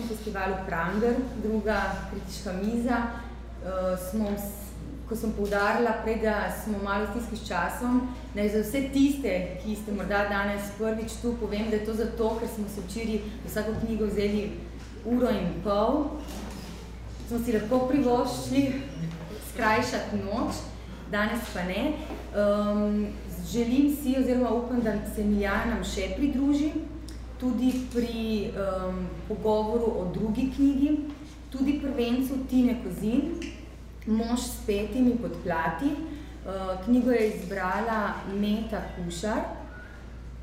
Ljubljanskem festivalu Pranger, druga kritiška miza, uh, smo, ko sem poudarila prej, da smo malo stiski s časom, naj za vse tiste, ki ste morda danes prvič tu, povem, da je to zato, ker smo se včeraj vsako knjigo vzeli uro in pol, smo si lahko privoščili skrajšati noč, danes pa ne. Um, želim si, oziroma upam, da se Miljana nam še pridruži, tudi pri um, pogovoru o drugi knjigi, tudi prvencu Tine Kozin, Mož s petimi podplati. Uh, knjigo je izbrala Meta Kušar.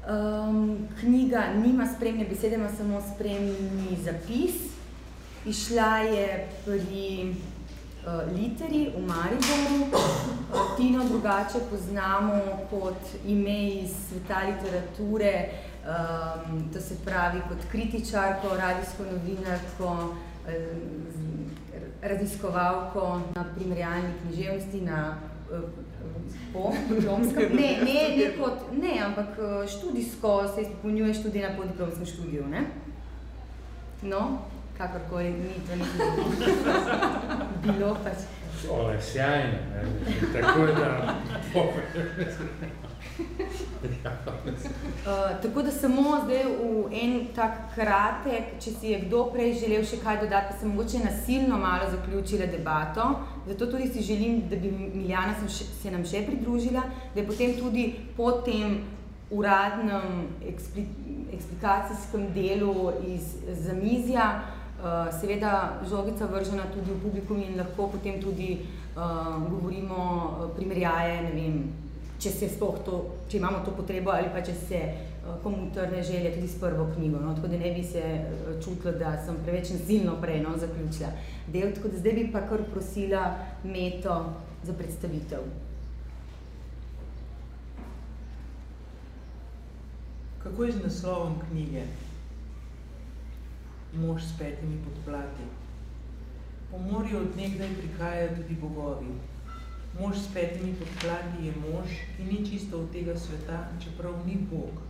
Um, knjiga nima spremne besede, ima samo spremni zapis. Išla je pri uh, literi v Mariboru. Uh, Tino drugače poznamo kot ime iz sveta literature, um, to se pravi kot kritičarko, radijsko novinarko, raziskovalko na primerjalni književnosti, na po diplomskem, ne, ne, ne, kot, ne, ampak študijsko se izpolnjuje študij na podiplomskem študiju, ne? No, kakorkoli, ni to nekaj bilo pač. Ole, sjajno, ne, tako da Uh, tako da samo zdaj v en tak kratek, če si je kdo prej želel še kaj dodati, pa sem mogoče nasilno malo zaključila debato. Zato tudi si želim, da bi Miljana se nam še pridružila, da je potem tudi po tem uradnem ekspli, eksplikacijskem delu iz zamizja, uh, seveda žogica vržena tudi v publikum in lahko potem tudi uh, govorimo primerjaje, ne vem, če se sploh to, če imamo to potrebo ali pa če se uh, komu trne želje tudi s prvo knjigo. No? Tako da ne bi se uh, čutila, da sem preveč nasilno prej no, zaključila del. Tako da zdaj bi pa kar prosila Meto za predstavitev. Kako je z naslovom knjige? Mož s petimi podplati. Po morju od nekdaj prihajajo tudi bogovi. Mož s petimi podkladi je mož, ki ni čisto od tega sveta, čeprav ni Bog.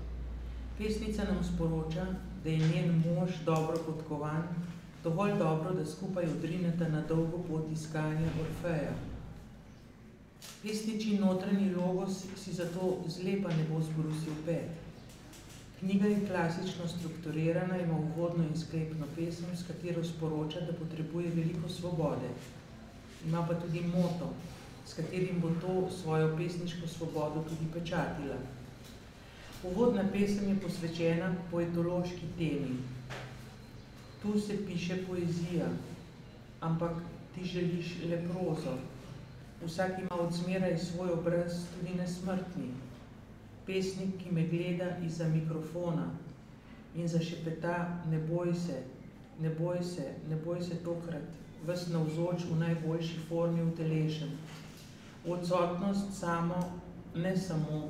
Pesnica nam sporoča, da je njen mož dobro podkovan, dovolj dobro, da skupaj odrineta na dolgo pot iskanja Orfeja. Pesniči notranji logos si zato zlepa ne bo zbrusil pet. Knjiga je klasično strukturirana, ima uvodno in sklepno pesem, s katero sporoča, da potrebuje veliko svobode. Ima pa tudi moto, s katerim bo to svojo pesniško svobodo tudi pečatila. Uvodna pesem je posvečena poetološki temi. Tu se piše poezija, ampak ti želiš le prozo. Vsak ima od zmeraj svoj obraz, tudi nesmrtni. Pesnik, ki me gleda iza mikrofona in zašepeta, ne boj se, ne boj se, ne boj se tokrat, ves navzoč v najboljši formi utelešen odsotnost samo, ne samo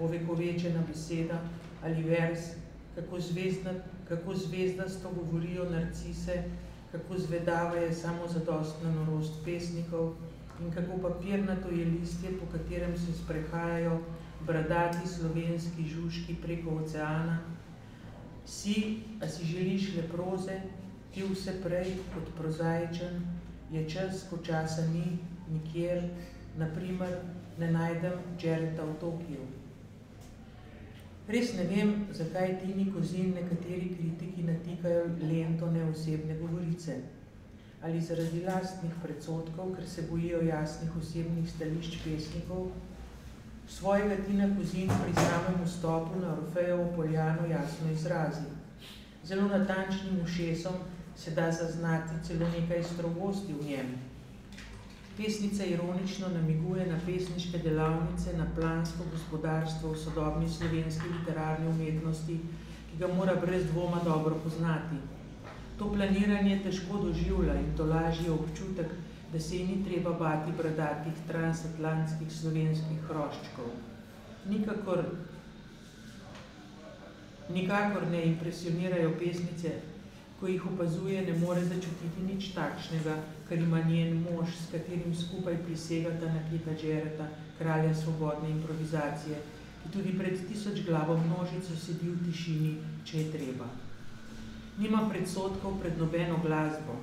ovekovečena beseda ali vers, kako, zvezdna, kako zvezdasto govorijo narcise, kako zvedava je samo zadostna norost pesnikov in kako papirnato je listje, po katerem se sprehajajo bradati slovenski žužki preko oceana. Si, a si želiš le proze, ti vse prej kot prozaičen, je čas, ko časa ni, nikjer, naprimer, ne najdem Jareta v Tokiju. Res ne vem, zakaj Tini Kozin nekateri kritiki natikajo lento neosebne govorice. Ali zaradi lastnih predsotkov, ker se bojijo jasnih osebnih stališč pesnikov, svojega Tina Kozin pri samem vstopu na Orfejevo poljano jasno izrazi. Zelo natančnim ušesom se da zaznati celo nekaj strogosti v njem, Pesnica ironično namiguje na pesniške delavnice, na plansko gospodarstvo v sodobni slovenski literarni umetnosti, ki ga mora brez dvoma dobro poznati. To planiranje težko doživlja in to lažje občutek, da se ni treba bati bradatih transatlantskih slovenskih hroščkov. Nikakor, nikakor ne impresionirajo pesnice, ko jih opazuje, ne more začutiti nič takšnega, kar ima njen mož, s katerim skupaj prisegata na Kita Džereta, kralja svobodne improvizacije, ki tudi pred tisoč glavo množico sedi v tišini, če je treba. Nima predsotkov pred nobeno glasbo.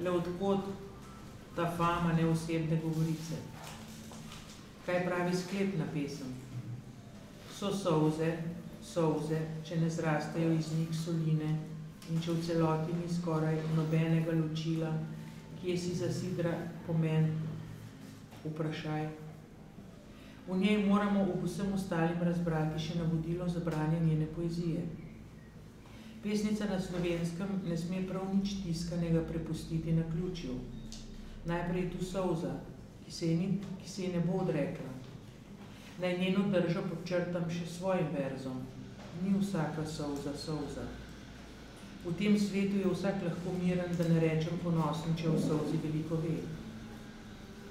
Le odkot ta fama neosebne govorice. Kaj pravi sklepna pesem? So solze, solze, če ne zrastejo iz njih soline in če v celoti ni skoraj nobenega ločila, kje si zasidra pomen, vprašaj. V njej moramo v vsem ostalim razbrati še navodilo za branje njene poezije. Pesnica na slovenskem ne sme prav nič tiskanega prepustiti na ključju. Najprej tu solza, ki se, je ni, ki se je ne bo odrekla. Naj njeno držo počrtam še svojim verzom. Ni vsaka solza solza. V tem svetu je vsak lahko miren, da ne rečem ponosen, če v solzi veliko ve.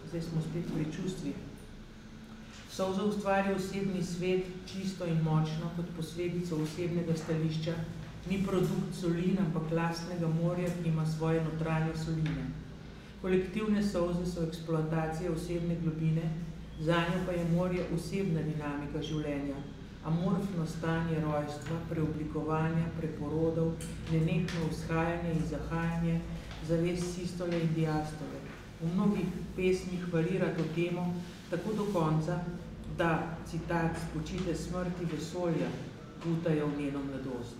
Zdaj smo spet pri čustvih. Solza ustvarja osebni svet čisto in močno kot posledico osebnega stališča, ni produkt solin, ampak lastnega morja, ki ima svoje notranje soline. Kolektivne solze so eksploatacije osebne globine, zanjo pa je morje osebna dinamika življenja, amorfno stanje rojstva, preoblikovanja, preporodov, nenehno vzhajanje in zahajanje, zaves sistole in diastole. V mnogih pesmih varira to temo tako do konca, da, citat, spočite smrti vesolja, putajo v njeno mladost.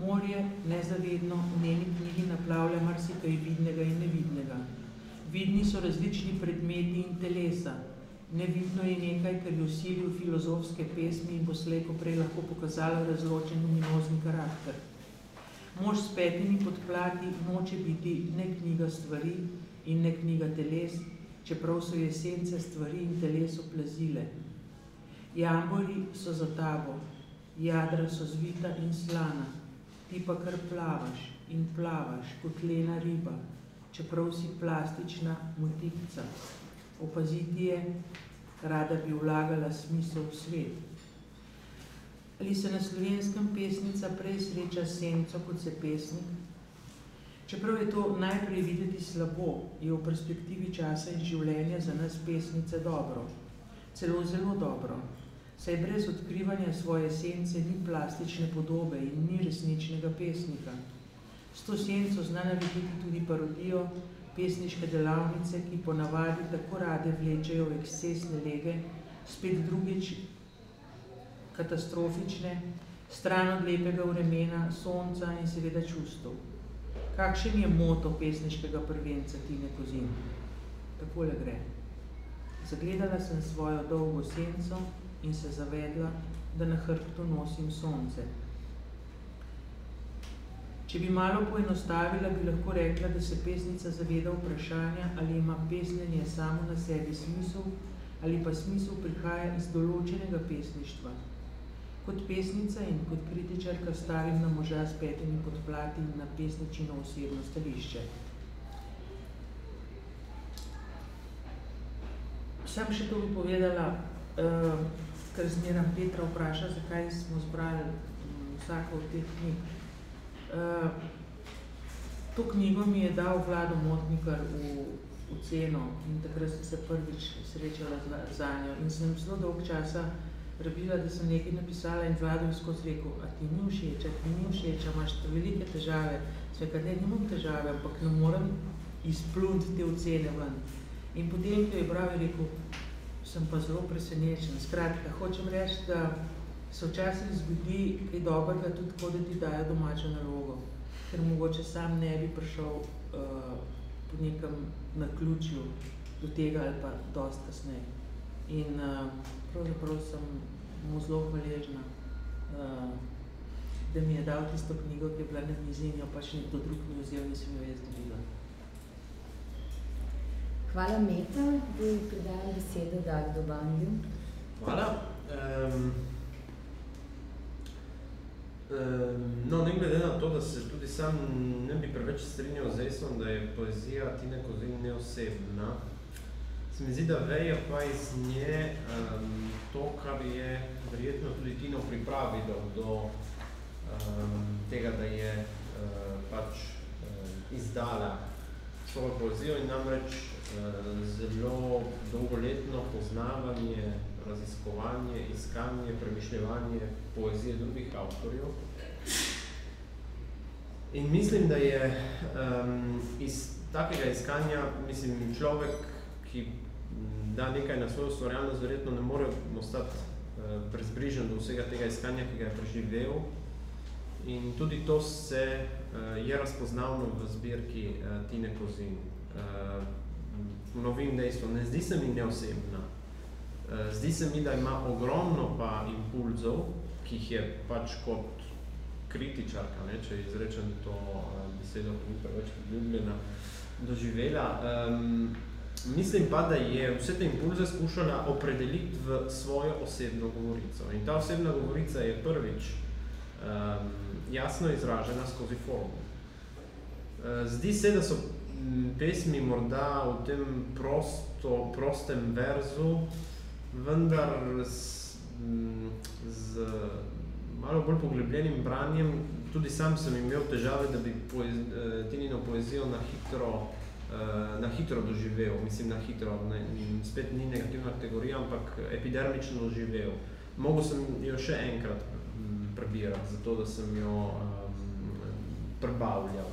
Morje nezavedno v njeni knjigi naplavlja marsikaj vidnega in nevidnega. Vidni so različni predmeti in telesa. Nevidno je nekaj, kar je usilil filozofske pesmi in bo slejko prej lahko pokazalo razločen luminozni karakter. Mož s petimi podplati noče biti ne knjiga stvari in ne knjiga teles, čeprav so jesence stvari in teles oplazile. Jambori so za tabo, jadra so zvita in slana, ti pa kar plavaš in plavaš kot lena riba, čeprav si plastična motikca. Opaziti je, rada bi vlagala smisel v svet. Ali se na slovenskem pesnica prej sreča senco kot se pesnik? Čeprav je to najprej videti slabo, je v perspektivi časa in življenja za nas pesnice dobro. Celo zelo dobro saj brez odkrivanja svoje esence ni plastične podobe in ni resničnega pesnika. S to senco zna narediti tudi parodijo pesniške delavnice, ki ponavadi tako rade vlečejo v ekscesne lege, spet drugič katastrofične, stran od lepega vremena, sonca in seveda čustov. Kakšen je moto pesniškega prvenca Tine Kozin? Takole gre. Zagledala sem svojo dolgo senco, in se zavedla, da na hrbtu nosim sonce. Če bi malo poenostavila, bi lahko rekla, da se pesnica zaveda vprašanja, ali ima pesnenje samo na sebi smisel, ali pa smisel prihaja iz določenega pesništva. Kot pesnica in kot kritičarka stavim na moža s petimi podplati na pesničino osebno stališče. Sam še to bi povedala, uh, ker zmeram Petra vpraša, zakaj smo zbrali mm, vsako od teh knjig. Uh, to knjigo mi je dal Vlado Motnikar v, v ceno in takrat sem se prvič srečala za njo in sem zelo dolg časa rabila, da sem nekaj napisala in Vlado je skozi rekel, a ti ni všeč, a ti ni všeč, a imaš velike težave. Sve, kad ne, nimam težave, ampak ne morem izplunt te ocene ven. In potem, ko je pravi rekel, sem pa zelo presenečen. Skratka, hočem reči, da se včasih zgodi kaj dobrega tudi tako, da ti dajo domačo nalogo, ker mogoče sam ne bi prišel uh, po nekem naključju do tega ali pa dosti kasneje. In uh, pravzaprav sem mu zelo hvaležna, uh, da mi je dal tisto knjigo, ki je bila na mizi in jo pač nekdo drug mi vzel, nisem jo jaz dobila. Hvala, Meta. Bi predajal besedo Dagdo Bandju. Hvala. Um, no, ne glede na to, da se tudi sam ne bi preveč strinjal z Esom, da je poezija Tine Kozin neosebna, se mi zdi, da veje pa iz nje um, to, kar je verjetno tudi Tino pripravi do, um, tega, da je uh, pač uh, izdala svojo poezijo in namreč Eh, zelo dolgoletno poznavanje, raziskovanje, iskanje, premišljevanje poezije drugih avtorjev. In mislim, da je um, iz takega iskanja, mislim, človek, ki da nekaj na svojo ustvarjalnost, verjetno ne more ostati uh, prezbrižen do vsega tega iskanja, ki ga je preživel. In tudi to se uh, je razpoznavno v zbirki uh, Tine Kozin. Uh, novim dejstvom, ne zdi se mi neosebna. Uh, zdi se mi, da ima ogromno pa impulzov, ki jih je pač kot kritičarka, ne, če izrečem to uh, besedo, ki ni preveč ljubljena, doživela. Um, mislim pa, da je vse te impulze skušala opredeliti v svojo osebno govorico. In ta osebna govorica je prvič um, jasno izražena skozi formu. Uh, zdi se, da so pesmi morda v tem prosto, prostem verzu, vendar z, z malo bolj poglebljenim branjem, tudi sam sem imel težave, da bi poez, eh, Tinino poezijo na hitro, eh, na hitro doživel, mislim na hitro, ne, spet ni negativna kategorija, ampak epidermično doživel. Mogel sem jo še enkrat prebirati, zato da sem jo um, prebavljal.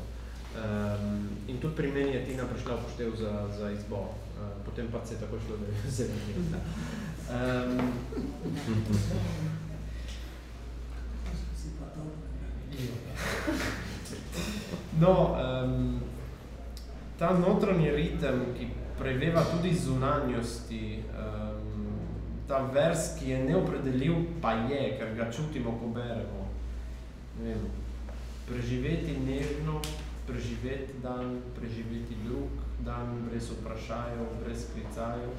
Um, in tudi pri meni je Tina prišla poštev za, za izbor, uh, potem pa se je tako šlo, da je zelo um, No, um, ta notranji ritem, ki preveva tudi zunanjosti, um, ta vers, ki je neopredeljiv, pa je, ker ga čutimo, ko beremo. Ne vem, preživeti nežno, preživeti dan, preživeti drug dan, brez vprašajev, brez klicajev,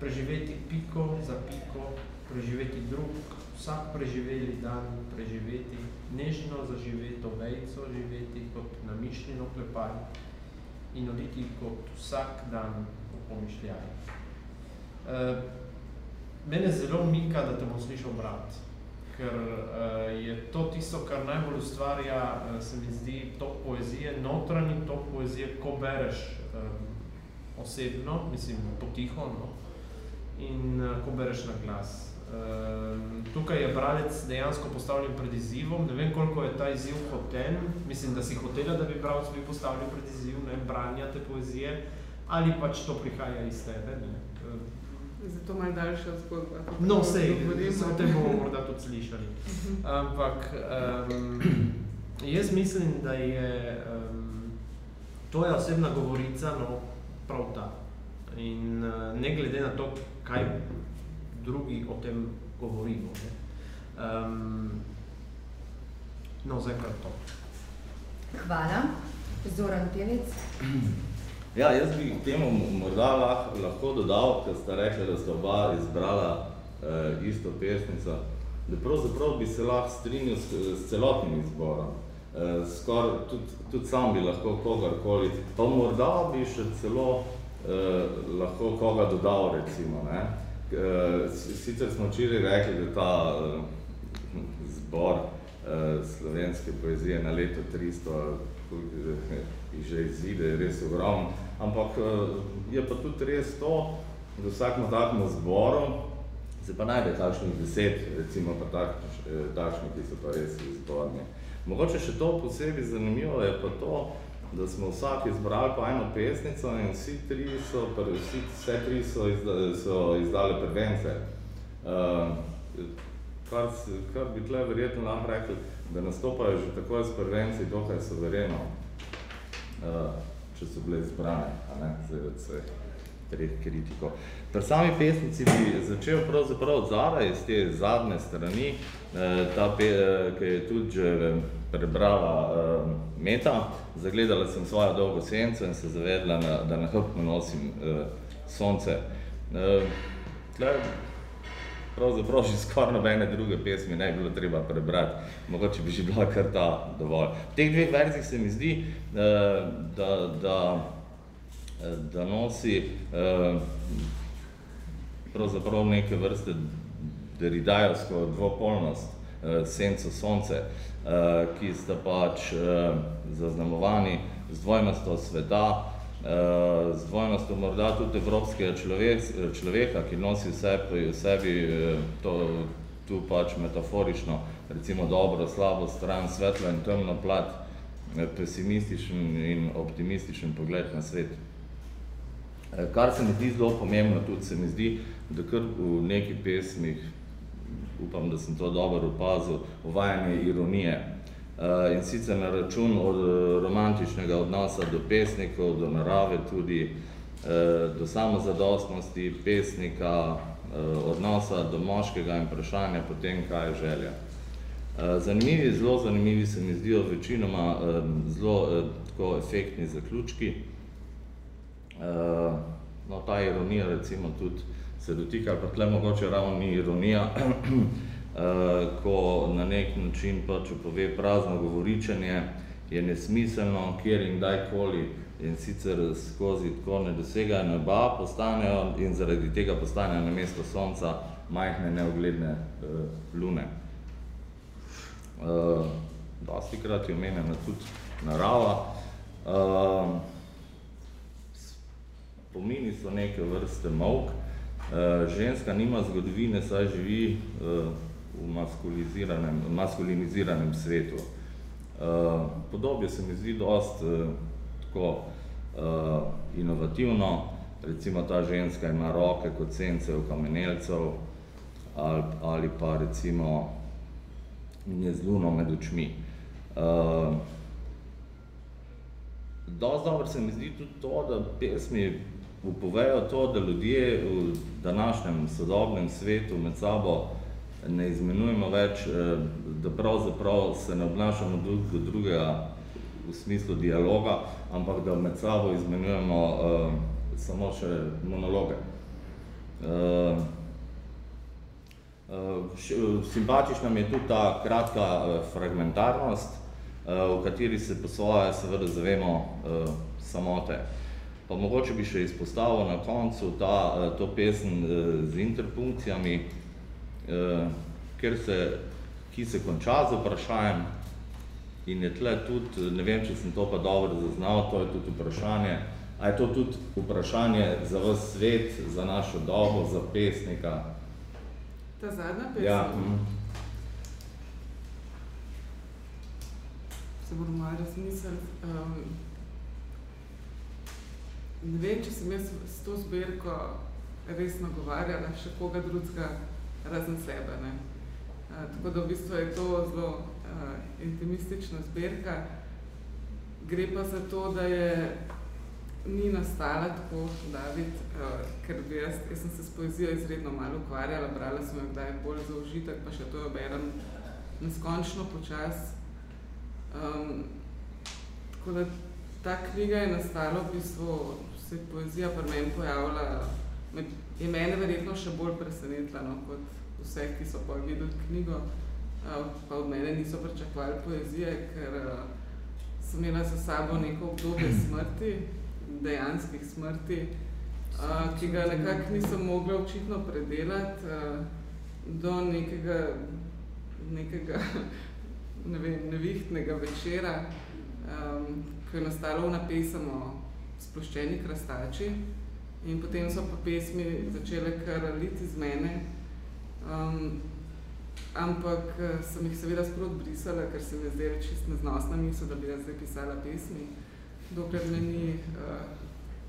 preživeti piko za piko, preživeti drug, vsak preživeli dan preživeti, nežno zaživeto vejco živeti kot namišljeno klepaj in oditi kot vsak dan v pomišljaj. E, mene zelo mika, da te bom slišal brat, ker e, je to tisto, kar najbolj ustvarja, e, se mi zdi, to poezije, notranji to poezije, ko bereš e, osebno, mislim, potiho, no, in e, ko bereš na glas. Tukaj je bralec dejansko postavljen pred izzivom, ne vem koliko je ta izziv hoten, mislim, da si hotela, da bi bralec bil postavljen pred izziv, ne, branja te poezije, ali pač to prihaja iz tebe, ne. Zato malo daljša zgodba. No, sej, o tem bomo morda tudi slišali. Ampak um, jaz mislim, da je um, tvoja osebna govorica no, prav ta. In uh, ne glede na to, kaj drugi o tem govorimo. Ne. Um, no, zdaj kar to. Hvala. Zoran Pjevec. Ja, jaz bi k temu morda lahko, lahko dodal, ker sta rekla, da sta oba izbrala eh, isto pesnico, da pravzaprav bi se lahko strinil s, s celotnim izborom. Eh, skor, tudi, tudi sam bi lahko kogarkoli, pa morda bi še celo eh, lahko koga dodal, recimo. Ne? Uh, sicer smo včeraj rekli, da ta uh, zbor slovenske poezije na leto 300 jih že izide, je res ogromno, ampak je pa tudi res to, da vsakmo takmo zboru se pa najde takšnih deset, recimo pa takšni, ki so pa res izborni. Mogoče še to posebej zanimivo je pa to, da smo vsak izbrali po eno pesnico in vsi tri so, vsi, vse tri so, izda, so izdali prvence. Uh, kar, kar bi tle verjetno lahko rekli, da nastopajo že takoj s prvenci dokaj sovereno, uh, če so bile izbrane, a ne, zaradi svojih treh kritikov. Pri sami pesnici bi začel pravzaprav od zara iz te zadnje strani, eh, ta, pe, ki je tudi že prebrala uh, meta, zagledala sem svojo dolgo senco in se zavedla, na, da na hrbtu nosim uh, sonce. Uh, tle, pravzaprav že skoraj nobene druge pesmi ne bi bilo treba prebrati, mogoče bi že bila kar ta dovolj. V teh dveh verzih se mi zdi, uh, da, da, da nosi uh, pravzaprav neke vrste deridajovsko dvopolnost, uh, senco sonce. Eh, ki sta pač eh, zaznamovani z dvojnostjo sveta, eh, z dvojnostjo morda tudi evropskega človek, človeka, ki nosi v sebi, v sebi to, tu pač metaforično, recimo dobro, slabo stran, svetlo in temno plat, pesimističen in optimističen pogled na svet. Kar se mi zdi zelo pomembno, tudi se mi zdi, da kar v neki pesmih, upam, da sem to dobro opazil, uvajanje ironije. In sicer na račun od romantičnega odnosa do pesnikov, do narave tudi, do samozadostnosti pesnika, odnosa do moškega in vprašanja potem, kaj je želja. Zanimivi, zelo zanimivi se mi zdijo večinoma zelo tako efektni zaključki. No, ta ironija recimo tudi se dotika, ali pa tule mogoče ravno ni ironija, ko na nek način pač pove prazno govoričenje, je nesmiselno, kjer in kdajkoli in sicer skozi tako ne dosegajo neba, postanejo in zaradi tega postanejo namesto sonca majhne neugledne lune. Dosti krat je omenjena tudi narava. Spomini so neke vrste molk. Ženska nima zgodovine, saj živi v maskuliziranem, maskuliniziranem svetu. Podobje se mi zdi dosti tako inovativno, recimo ta ženska ima roke kot sence okamenelcev ali ali pa recimo je z luno med očmi. Dosti dobro se mi zdi tudi to, da pesmi opovejo to, da ljudje v današnjem sodobnem svetu med sabo ne izmenjujemo več, da pravzaprav se ne obnašamo drug do drugega v smislu dialoga, ampak da med sabo izmenjujemo samo še monologe. Simpatična mi je tudi ta kratka fragmentarnost, v kateri se po svoje seveda zavemo samote. Pa mogoče bi še izpostavil na koncu ta, to pesem z interpunkcijami, ker se, ki se konča z vprašajem in je tule tudi, ne vem, če sem to pa dobro zaznal, to je tudi vprašanje, a je to tudi vprašanje za ves svet, za našo dobo, za pesnika? Ta zadnja pesem? Ja. Se moram malo razmisliti. Ne vem, če sem jaz s to zbirko res nagovarjala še koga drugega razen sebe, ne. Tako da v bistvu je to zelo intimistična zbirka. Gre pa za to, da je ni nastala tako, David, ker bi jaz, jaz sem se s poezijo izredno malo ukvarjala, brala sem jo kdaj bolj za užitek, pa še to jo berem neskončno počasi. Tako da ta knjiga je nastala v bistvu, se poezija pri meni pojavila, je mene verjetno še bolj presenetila, no, kot vse, ki so pol videli knjigo, pa od mene niso pričakovali poezije, ker sem imela za sabo neko obdobje smrti, dejanskih smrti, ki ga nekako nisem mogla očitno predelati do nekega, nekega, ne vem, nevihtnega večera, ko je nastala ona pesem o sploščeni krastači in potem so pa pesmi začele kar liti iz mene. Ampak sem jih seveda sproti brisala, ker se mi je zdelo čisto neznosna misel, da bi jaz zdaj pisala pesmi, dokler me ni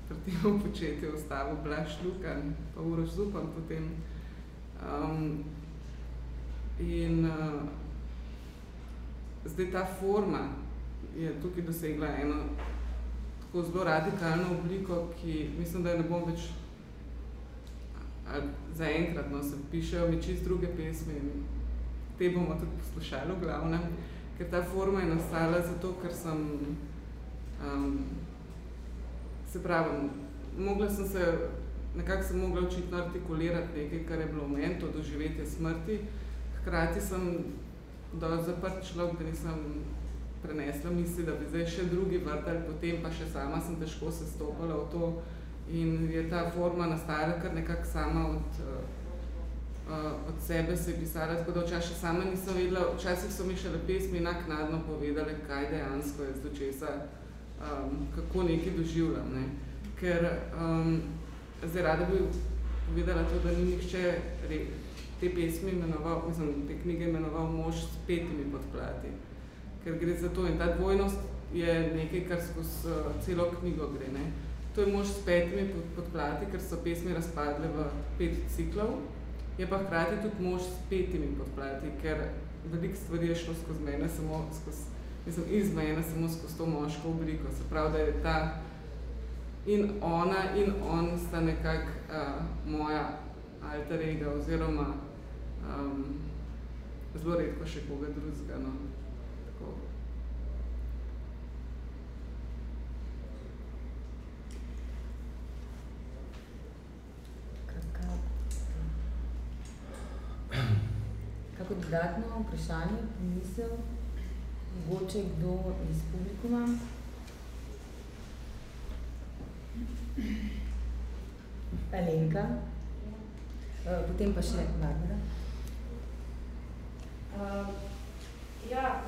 pri tem početju ustavil Blaž Lukan pa Uroš Zupan potem. In zdaj ta forma je tukaj dosegla eno tako zelo radikalno obliko, ki mislim, da je ne bom več zaenkrat, no, se pišejo mi čisto druge pesmi in te bomo tudi poslušali v glavnem, ker ta forma je nastala zato, ker sem se pravi, mogla sem se, nekako sem mogla očitno artikulirati nekaj, kar je bilo v meni, to doživetje smrti, hkrati sem dosti zaprt človek, da nisem prenesla misli, da bi zdaj še drugi vrtali po tem, pa še sama sem težko sestopala v to in je ta forma nastajala kar nekako sama od od sebe se je pisala, tako da včasih še sama nisem vedela, včasih so mi šele pesmi naknadno povedale, kaj dejansko jaz do česa, kako nekaj doživljam, ne. Ker zdaj rada bi povedala to, da ni nihče te pesmi imenoval, mislim, te knjige imenoval Mož s petimi podplati. Ker gre za to in ta dvojnost je nekaj, kar skozi uh, celo knjigo gre. Ne. To je mož s petimi podplati, ker so pesmi razpadle v pet ciklov, je pa hkrati tudi mož s petimi podplati, ker veliko stvari je šlo skozi mene, samo skozi, mislim, iz mene, samo skozi to moško obliko. Se pravi, da je ta in ona in on sta nekako uh, moja alter ega oziroma um, zelo redko še koga drugega. No. Tako. Kako dodatno vprašanje, misel, mogoče kdo iz publikuma? Alenka, uh, potem pa še Barbara. Uh, ja,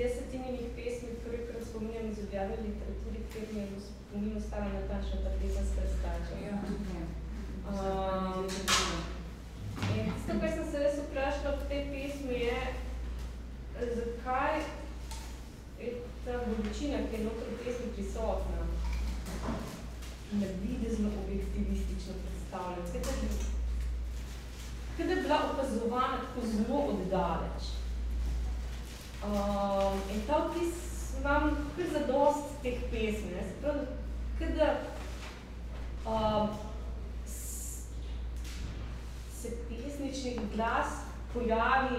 jaz se Tininih pesmi prvikrat spominjam iz objavne literaturi, kjer mi je spomin ostala natančno ta pesenska razkača. Ja, uh, in tisto, kar sem se res vprašala v tej pesmi je, zakaj je ta bolečina, ki je notri v pesmi prisotna, navidezno objektivistično predstavljati. Kaj je bila opazovana tako zelo oddaleč. Um, in ta vtis imam kar zadost teh pesmi. Ne? Se pravi, kaj da um, se pesnični glas pojavi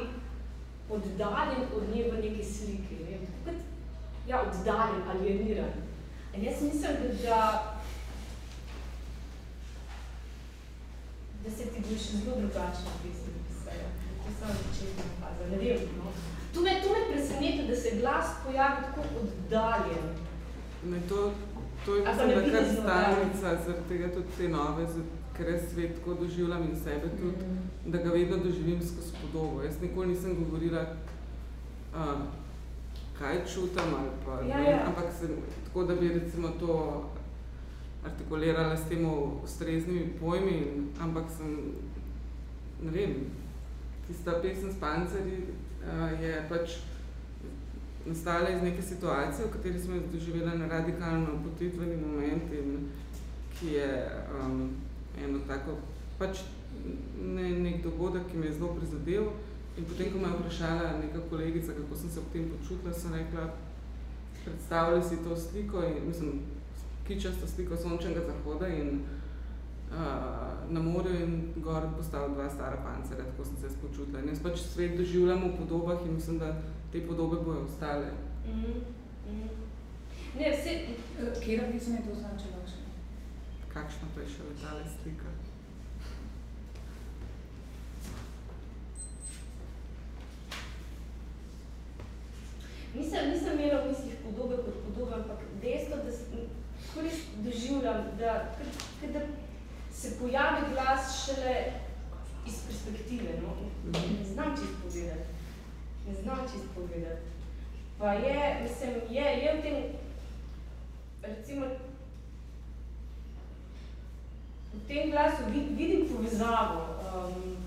oddaljen od nje v neki sliki. Ne? Kot, ja, oddaljen, alieniran. In jaz mislim, da, da da se ti boš zelo drugačna pesmi pisala. To sem začetna faza, ne vem, no. To me, me preseneti, da se glas pojavi tako oddaljen. Ne, to, to je mislim, da kar stalnica, zaradi tega tudi te nove, ker jaz svet tako doživljam in sebe tudi, mm -hmm. da ga vedno doživim skozi podobo. Jaz nikoli nisem govorila, uh, kaj čutam ali pa, ja, ja. ampak sem, tako da bi recimo to artikulirala s temi ustreznimi pojmi, ampak sem, ne vem, tista pesem s pancerji uh, je pač nastala iz neke situacije, v kateri smo doživela na radikalno potitveni moment in ki je um, eno tako, pač ne, nek dogodek, ki me je zelo prizadel in potem, ko me je vprašala neka kolegica, kako sem se ob tem počutila, sem rekla, predstavljali si to sliko in mislim, kičasto sliko sončnega zahoda in uh, na morju in gor postavil dva stara pancerja, tako sem se jaz počutila. In jaz pač svet doživljam v podobah in mislim, da te podobe bojo ostale. Mm -hmm. Ne, vse... Kjera pisem je to značila? Kakšna pa je še letale slika? Nisem, nisem imela v mislih podobe kot podobe, ampak dejstvo, da tako res doživljam, da, da se pojavi glas šele iz perspektive. No? Ne znam čist povedati. Ne znam čist povedati. Pa je, mislim, je, je v tem, recimo, v tem glasu vidim povezavo. Um,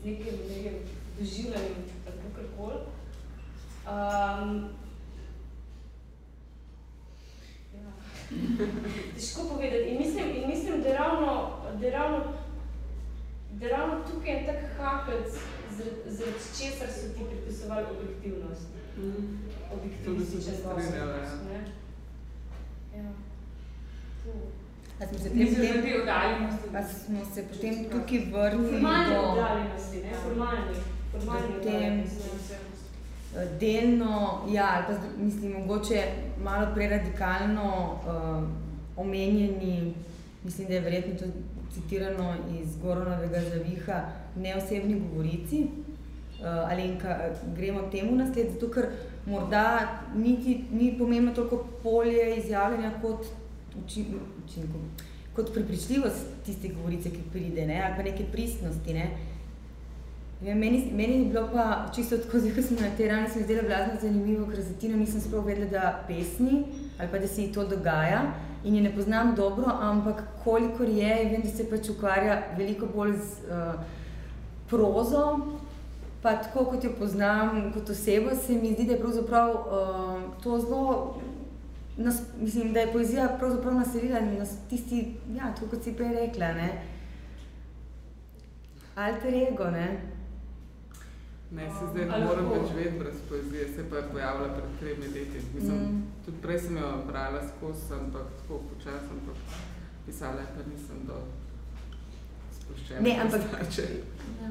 z nekim, ne vem, doživljanjem, tako karkoli. Um, ja. Težko povedati. In mislim, in mislim da, ravno, da, ravno, da ravno tukaj je tak hakelc, zaradi česar so ti pripisovali objektivnost. Mm. Objektivistične sposobnost. Ja. ja. Pa smo se, potem, pa smo se potem tukaj vrnili do... Formalni ne? Formalni. Formalni odaljenosti. delno, ja, ali pa mislim, mogoče malo preradikalno uh, omenjeni, mislim, da je verjetno to citirano iz Goronovega zaviha, neosebni govorici. Uh, Alenka, gremo temu nasled, zato ker morda niti, ni pomembno toliko polje izjavljanja kot učinkom, kot prepričljivost tiste govorice, ki pride, ne, ali pa neke pristnosti, ne. Ja, meni, meni je bilo pa čisto tako, zdaj, ko smo na tej rani, se mi zdelo blazno zanimivo, ker za Tino nisem sploh vedela, da pesni ali pa da se ji to dogaja in je ne poznam dobro, ampak kolikor je, vem, da se pač ukvarja veliko bolj z uh, prozo, pa tako kot jo poznam kot osebo, se mi zdi, da je pravzaprav uh, to zelo, nas, mislim, da je poezija pravzaprav naselila nas tisti, ja, tako kot si prej rekla, ne, alter ego, ne. Ne, se zdaj ne morem več živeti brez poezije, se pa je pojavila pred tremi leti. Mislim, mm. tudi prej sem jo brala skozi, ampak tako počasno, ampak pisala pa nisem do sproščena. Ne, ampak... Ja.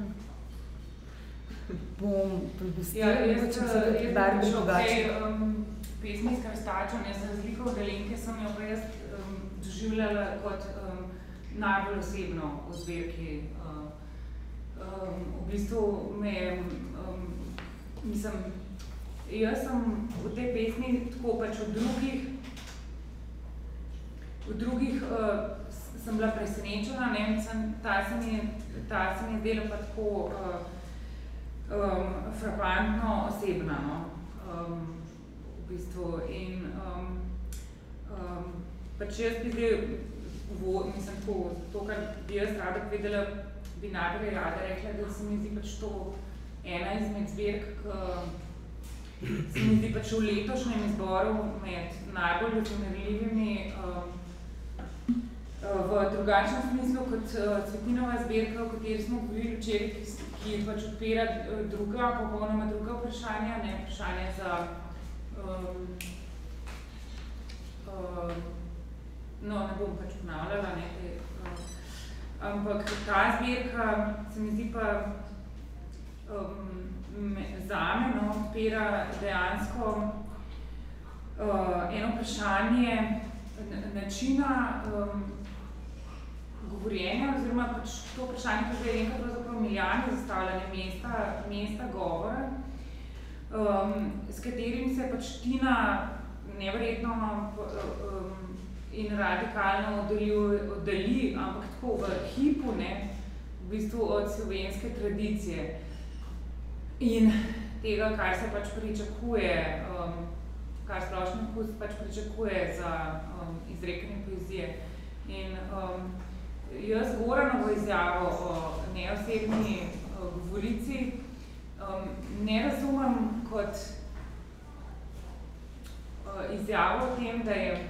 Bom prepustila, ja, če se da ti barbi drugače. Um, pesmi s Krstačom, jaz za razliko od Delenke sem jo pa jaz um, doživljala kot um, najbolj osebno v zbirki. Um, um, v bistvu me je mislim, jaz sem v tej pesmi tako pač v drugih, v drugih uh, sem bila presenečena, ne, mislim, ta se mi, ta se mi je zdela pa tako uh, um, frapantno osebna, no, um, v bistvu, in um, um, pač jaz bi zdaj, vo, mislim, to, to, kar bi jaz rada povedala, bi najprej rada rekla, da se mi zdi pač to, ena izmed zbirk, ki se mi zdi pač v letošnjem izboru med najbolj utemeljivimi uh, v drugačnem smislu kot uh, Cvetinova zbirka, o kateri smo govorili včeraj, ki, ki pač odpira druga, popolnoma druga vprašanja, ne vprašanje za um, uh, no, ne bom pač ponavljala, ne, te, uh, ampak ta zbirka se mi zdi pa um, zame no, odpira dejansko uh, eno vprašanje načina um, govorjenja, oziroma pač to vprašanje, ki je enkrat pravzaprav milijanje zastavljanje mesta, mesta govora, um, s katerim se pač Tina neverjetno um, in radikalno oddali, oddali, ampak tako v hipu, ne, v bistvu od slovenske tradicije in tega, kar se pač pričakuje, um, kar splošno kus pač pričakuje za um, izrekanje poezije. In um, jaz Goranovo izjavo o neosebni govorici um, ne razumem kot uh, izjavo o tem, da je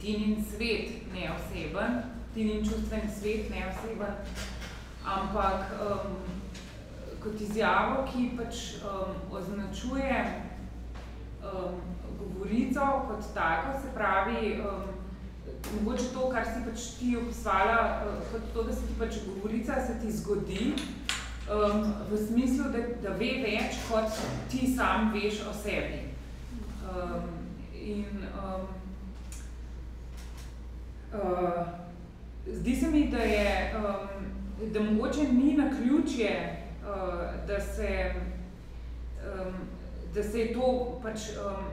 Tinin svet neoseben, Tinin čustven svet neoseben, ampak um, kot izjavo, ki pač um, označuje um, govorico kot tako, se pravi, um, mogoče to, kar si pač ti opisvala, kot to, da se ti pač govorica se ti zgodi, um, v smislu, da, da ve več, kot ti sam veš o sebi. Um, in um, uh, zdi se mi, da je, um, da mogoče ni na ključje uh, da, se, um, da se je to pač um,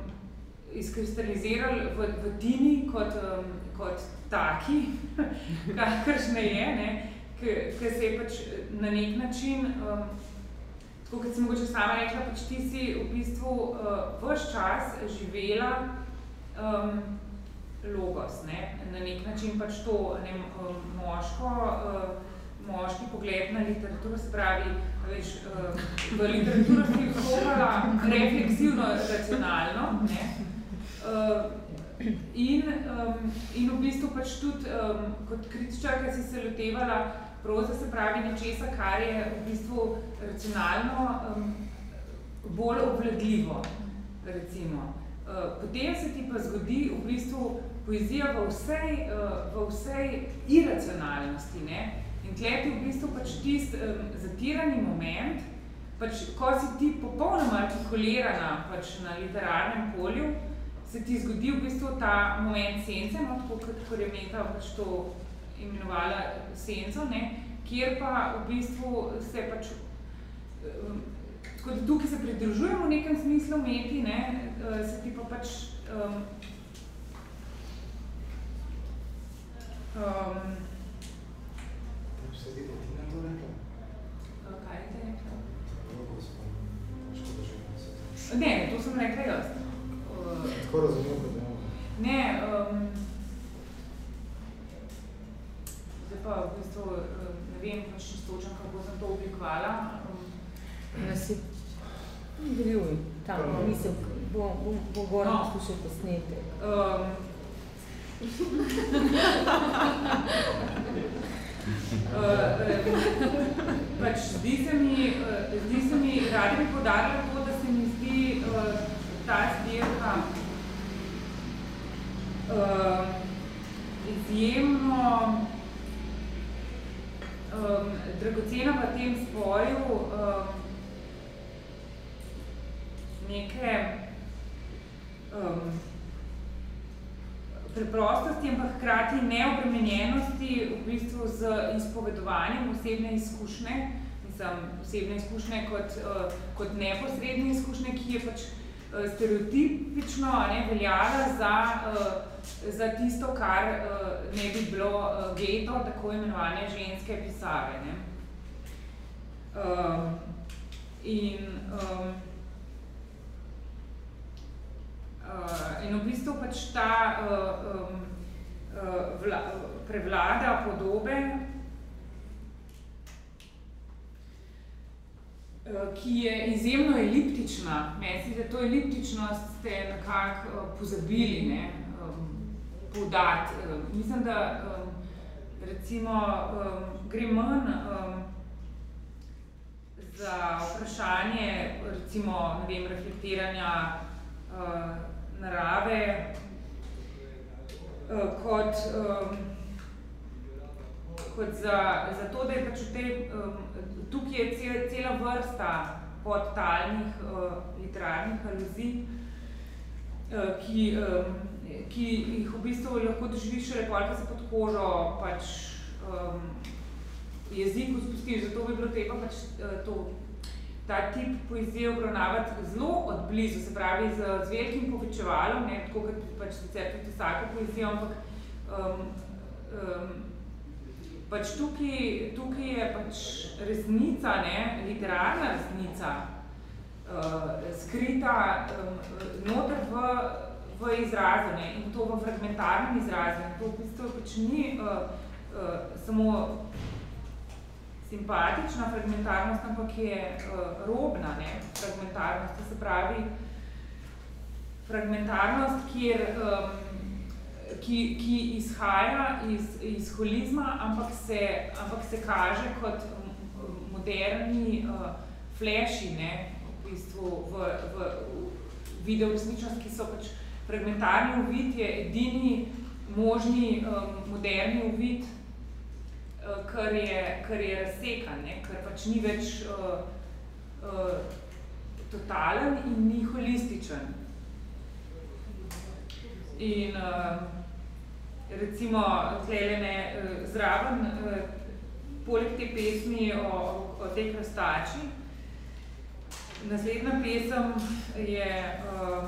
izkristaliziralo v, v Tini kot, um, kot taki, kakršne je, ne, ki se je pač na nek način, um, tako kot sem mogoče sama rekla, pač ti si v bistvu uh, vse čas živela um, logos, ne, na nek način pač to ne, um, moško, uh, moški pogled na literaturo, se pravi, veš, v literaturo si vstopala refleksivno, racionalno, ne? In, um, in v bistvu pač tudi um, kot kritičarka si se lotevala proza, se pravi, nečesa, kar je v bistvu racionalno um, bolj obvladljivo, recimo. Uh, potem se ti pa zgodi v bistvu poezija v vsej, uh, v vsej iracionalnosti, ne? In tle ti v bistvu pač tist um, zatirani moment, pač, ko si ti popolnoma artikulirana pač na literarnem polju, se ti zgodi v bistvu ta moment sence, no, tako kot je Meta pač to imenovala senco, ne, kjer pa v bistvu se pač, um, tako da tukaj se pridružujemo v nekem smislu Meti, ne, uh, se ti pa pač um, um, Sedite ti na to rekla? Kaj te rekla? Se Ne, to sem rekla jaz. Tako razumel, da ne Ne, um, zdaj pa v bistvu, ne vem pač točno, kako sem to oblikovala. No, si deljuj tam, no. misel, bo, bo, bo gor no. poslušal posnetek. Um, uh, pač zdi se mi, zdi se mi, radi bi podarila to, da se mi zdi uh, ta zbirka uh, izjemno um, dragocena v tem spoju um, neke um, preprostosti, ampak hkrati neobremenjenosti v bistvu z izpovedovanjem osebne izkušnje, mislim, osebne izkušnje kot, uh, kot neposredne izkušnje, ki je pač uh, stereotipično ne, veljala za, uh, za tisto, kar uh, ne bi bilo geto, tako imenovane ženske pisave. Ne. Um, in um, Uh, in v bistvu pač ta uh, um, uh, vla, prevlada podobe, ki je izjemno eliptična. Da to eliptičnost ste nekako uh, pozabili ne, um, podati. Uh, mislim, da um, recimo um, gre manj um, za vprašanje recimo, ne vem, reflektiranja uh, narave, uh, kot, um, kot za, za to, da je pač v tej, um, tukaj je cel, cela vrsta podtalnih uh, literarnih aluzij, uh, ki, um, ki jih v bistvu lahko doživiš šele pol, ko se pod kožo pač um, jezik spustiš, zato bi bilo treba pač uh, to ta tip poezije obravnavati zelo odblizu, se pravi z, z velikim povečevalom, ne, tako kot pač sicer tudi vsako poezijo, ampak um, um, pač tukaj, tukaj je pač resnica, ne, literarna resnica, uh, skrita um, noter v, v izrazu ne, in to v fragmentarnem izrazu. To v bistvu pač ni uh, uh, samo simpatična fragmentarnost, ampak je uh, robna ne, fragmentarnost, to se pravi fragmentarnost, kjer, um, ki, ki izhaja iz, iz holizma, ampak se, ampak se kaže kot moderni uh, fleši, ne, v bistvu v, v, v video resničnost, ki so pač fragmentarni uvid, je edini možni um, moderni uvid, uh, kar, je, kar je razsekan, ne? kar pač ni več uh, uh, totalen in ni holističen. In uh, recimo tlele ne, uh, zraven, uh, poleg te pesmi o, o tej krastači, naslednja pesem je uh,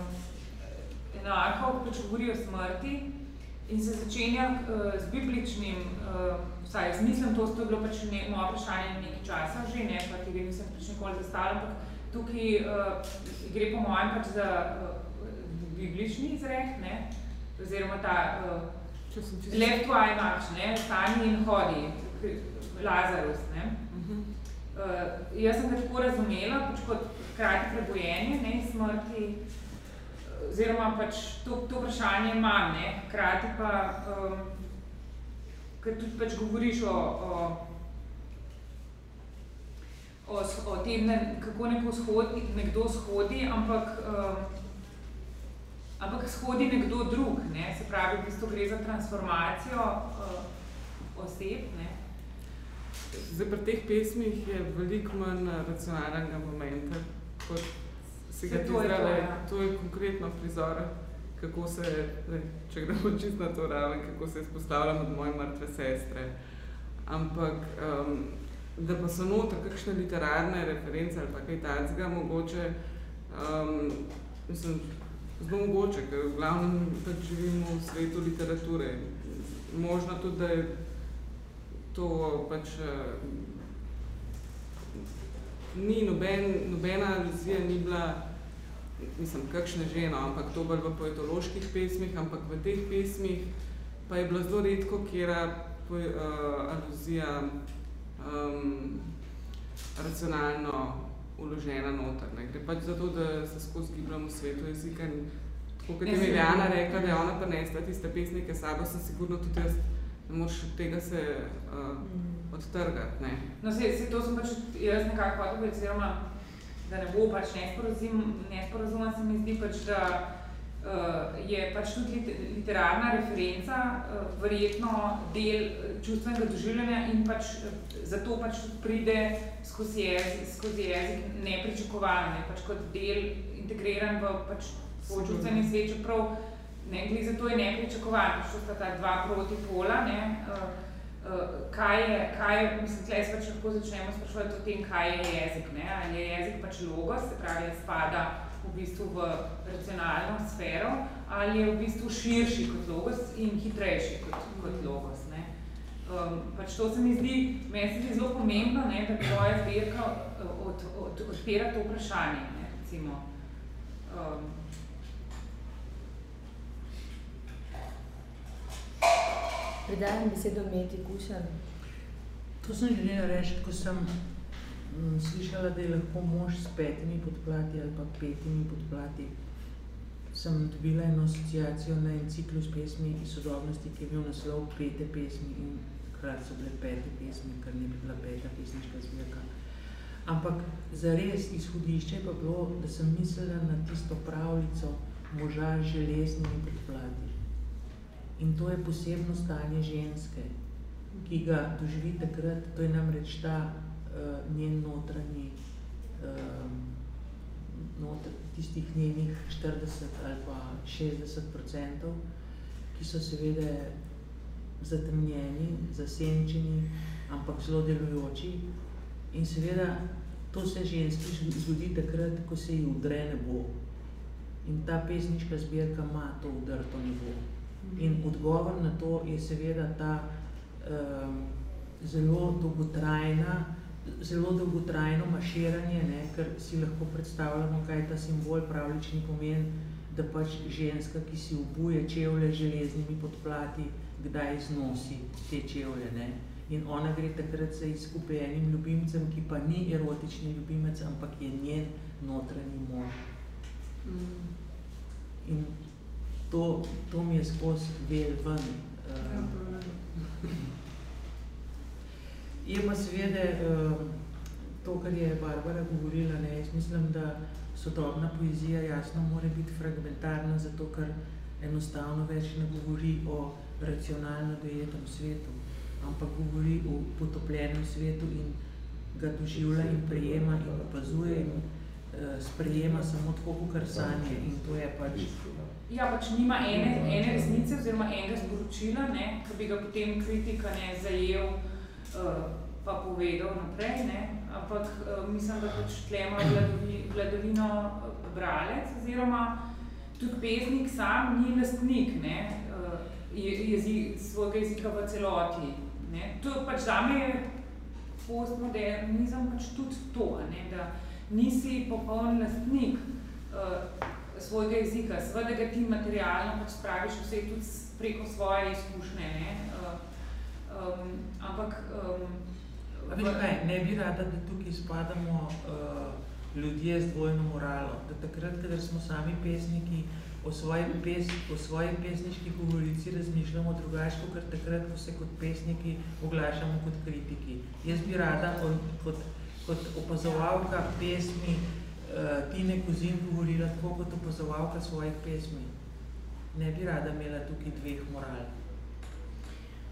enako, pač govori o smrti in se začenja uh, z bibličnim uh, vsaj jaz mislim, to, to je bilo pač ne, moje vprašanje nekaj časa že, ne, pa tega nisem pač nikoli zastala, ampak tukaj uh, gre po mojem pač za uh, biblični izrek, ne, oziroma ta uh, left to eye march, ne, stani in hodi, Lazarus, ne. Uh, jaz sem ga tako razumela, pač kot krati prebojenje, ne, smrti, oziroma pač to, to vprašanje imam, ne, krati pa um, ker tudi pač govoriš o, o, o, o tem, ne, kako neko shodi, nekdo shodi, ampak, um, ampak shodi nekdo drug, ne? se pravi, v bistvu gre za transformacijo uh, oseb. Ne? Zdaj, pri teh pesmih je veliko manj racionalnega momenta, kot si ga ti zdrave. Ja. To je konkretno prizor kako se, ne, če gremo čisto na to raven, kako se izpostavljam od moje mrtve sestre. Ampak, um, da pa so noter kakšne literarne reference ali pa kaj tacga, mogoče, um, mislim, zelo mogoče, ker v glavnem pač živimo v svetu literature. Možno tudi, da je to pač uh, ni noben, nobena aluzija ni bila mislim, kakšne ženo, ampak to bolj v poetoloških pesmih, ampak v teh pesmih pa je bilo zelo redko, kjera po, uh, aluzija um, racionalno uložena noter. Ne. Gre pač za to, da se skozi gibljamo v svetu jezika in tako kot je Miljana rekla, da je ona prinesla tiste pesnike sabo, sem sigurno tudi jaz, ne moreš od tega se uh, odtrgati. Ne. No, se, se to sem pač jaz nekako hotel oziroma da ne bo pač nesporazum, nesporazuma, se mi zdi pač, da uh, je pač tudi literarna referenca uh, verjetno del čustvenega doživljanja in pač zato pač pride skozi jezik, skozi jezik nepričakovano, ne, pač kot del integriran v pač svoj čustveni svet, čeprav ne, glede zato je nepričakovan, pač to sta ta dva protipola, ne, uh, uh, kaj je, kaj je, mislim, tle se pač lahko začnemo sprašovati o tem, kaj je jezik, ne, ali je jezik pač logos, se pravi, spada v bistvu v racionalno sfero, ali je v bistvu širši kot logos in hitrejši kot, kot logos. Um, pač to se mi zdi, meni se zdi zelo pomembno, ne, da tvoja zbirka od, od, odpira to vprašanje. Ne, recimo. Um, Predajam besedo Meti Kušan. To sem želela reči, ko sem m, slišala, da je lahko mož s petimi podplati ali pa petimi podplati. Sem dobila eno asociacijo na en ciklus pesmi iz sodobnosti, ki je bil naslov Pete pesmi in takrat so bile pete pesmi, kar ni bila peta pesniška zbirka. Ampak zares izhodišče pa bilo, da sem mislila na tisto pravljico moža z železnimi podplati. In to je posebno stanje ženske, ki ga doživi takrat, to je namreč ta uh, njen notranji, uh, notr, tistih njenih 40 ali pa 60 procentov, ki so seveda zatemnjeni, zasenčeni, ampak zelo delujoči. In seveda to se ženski zgodi takrat, ko se ji udre nebo. In ta pesniška zbirka ima to udrto nebo. In odgovor na to je seveda ta um, zelo dolgotrajna, zelo dolgotrajno maširanje, ne, ker si lahko predstavljamo, kaj ta simbol pravlični pomen, da pač ženska, ki si obuje čevlje železnimi podplati, kdaj znosi te čevlje. Ne. In ona gre takrat za izkupljenim ljubimcem, ki pa ni erotični ljubimec, ampak je njen notranji mož. Mm. In to, to mi je skozi vel ven. Uh, je pa seveda uh, to, kar je Barbara govorila, ne, jaz mislim, da sodobna poezija jasno mora biti fragmentarna, zato ker enostavno več ne govori o racionalno dojetem svetu, ampak govori o potopljenem svetu in ga doživlja in prejema in opazuje in uh, sprejema samo tako, kar sanje. In to je pač Ja, pač nima ene, ene resnice oziroma enega sporočila, ne, ki bi ga potem kritika ne, zajel uh, pa povedal naprej, ne, ampak uh, mislim, da pač tle ima vladovi, vladovino bralec oziroma tudi pesnik sam ni lastnik ne, uh, jezik, svojega jezika v celoti. Ne. To pač zame je postmodernizem pač tudi to, ne, da nisi popoln lastnik uh, svojega jezika, seveda ga ti materialno pač spraviš vse tudi preko svoje izkušnje, ne? Uh, um, ampak... Um, veš kaj, ne bi rada, da tukaj spadamo uh, ljudje z dvojno moralo, da takrat, kadar smo sami pesniki, o svoji, pes, o svoji pesniški govorici razmišljamo drugače, ker takrat, ko se kot pesniki oglašamo kot kritiki. Jaz bi rada on, kot, kot opazovalka pesmi uh, Tine Kozin govorila tako kot opazovalka svojih pesmi. Ne bi rada imela tukaj dveh moral.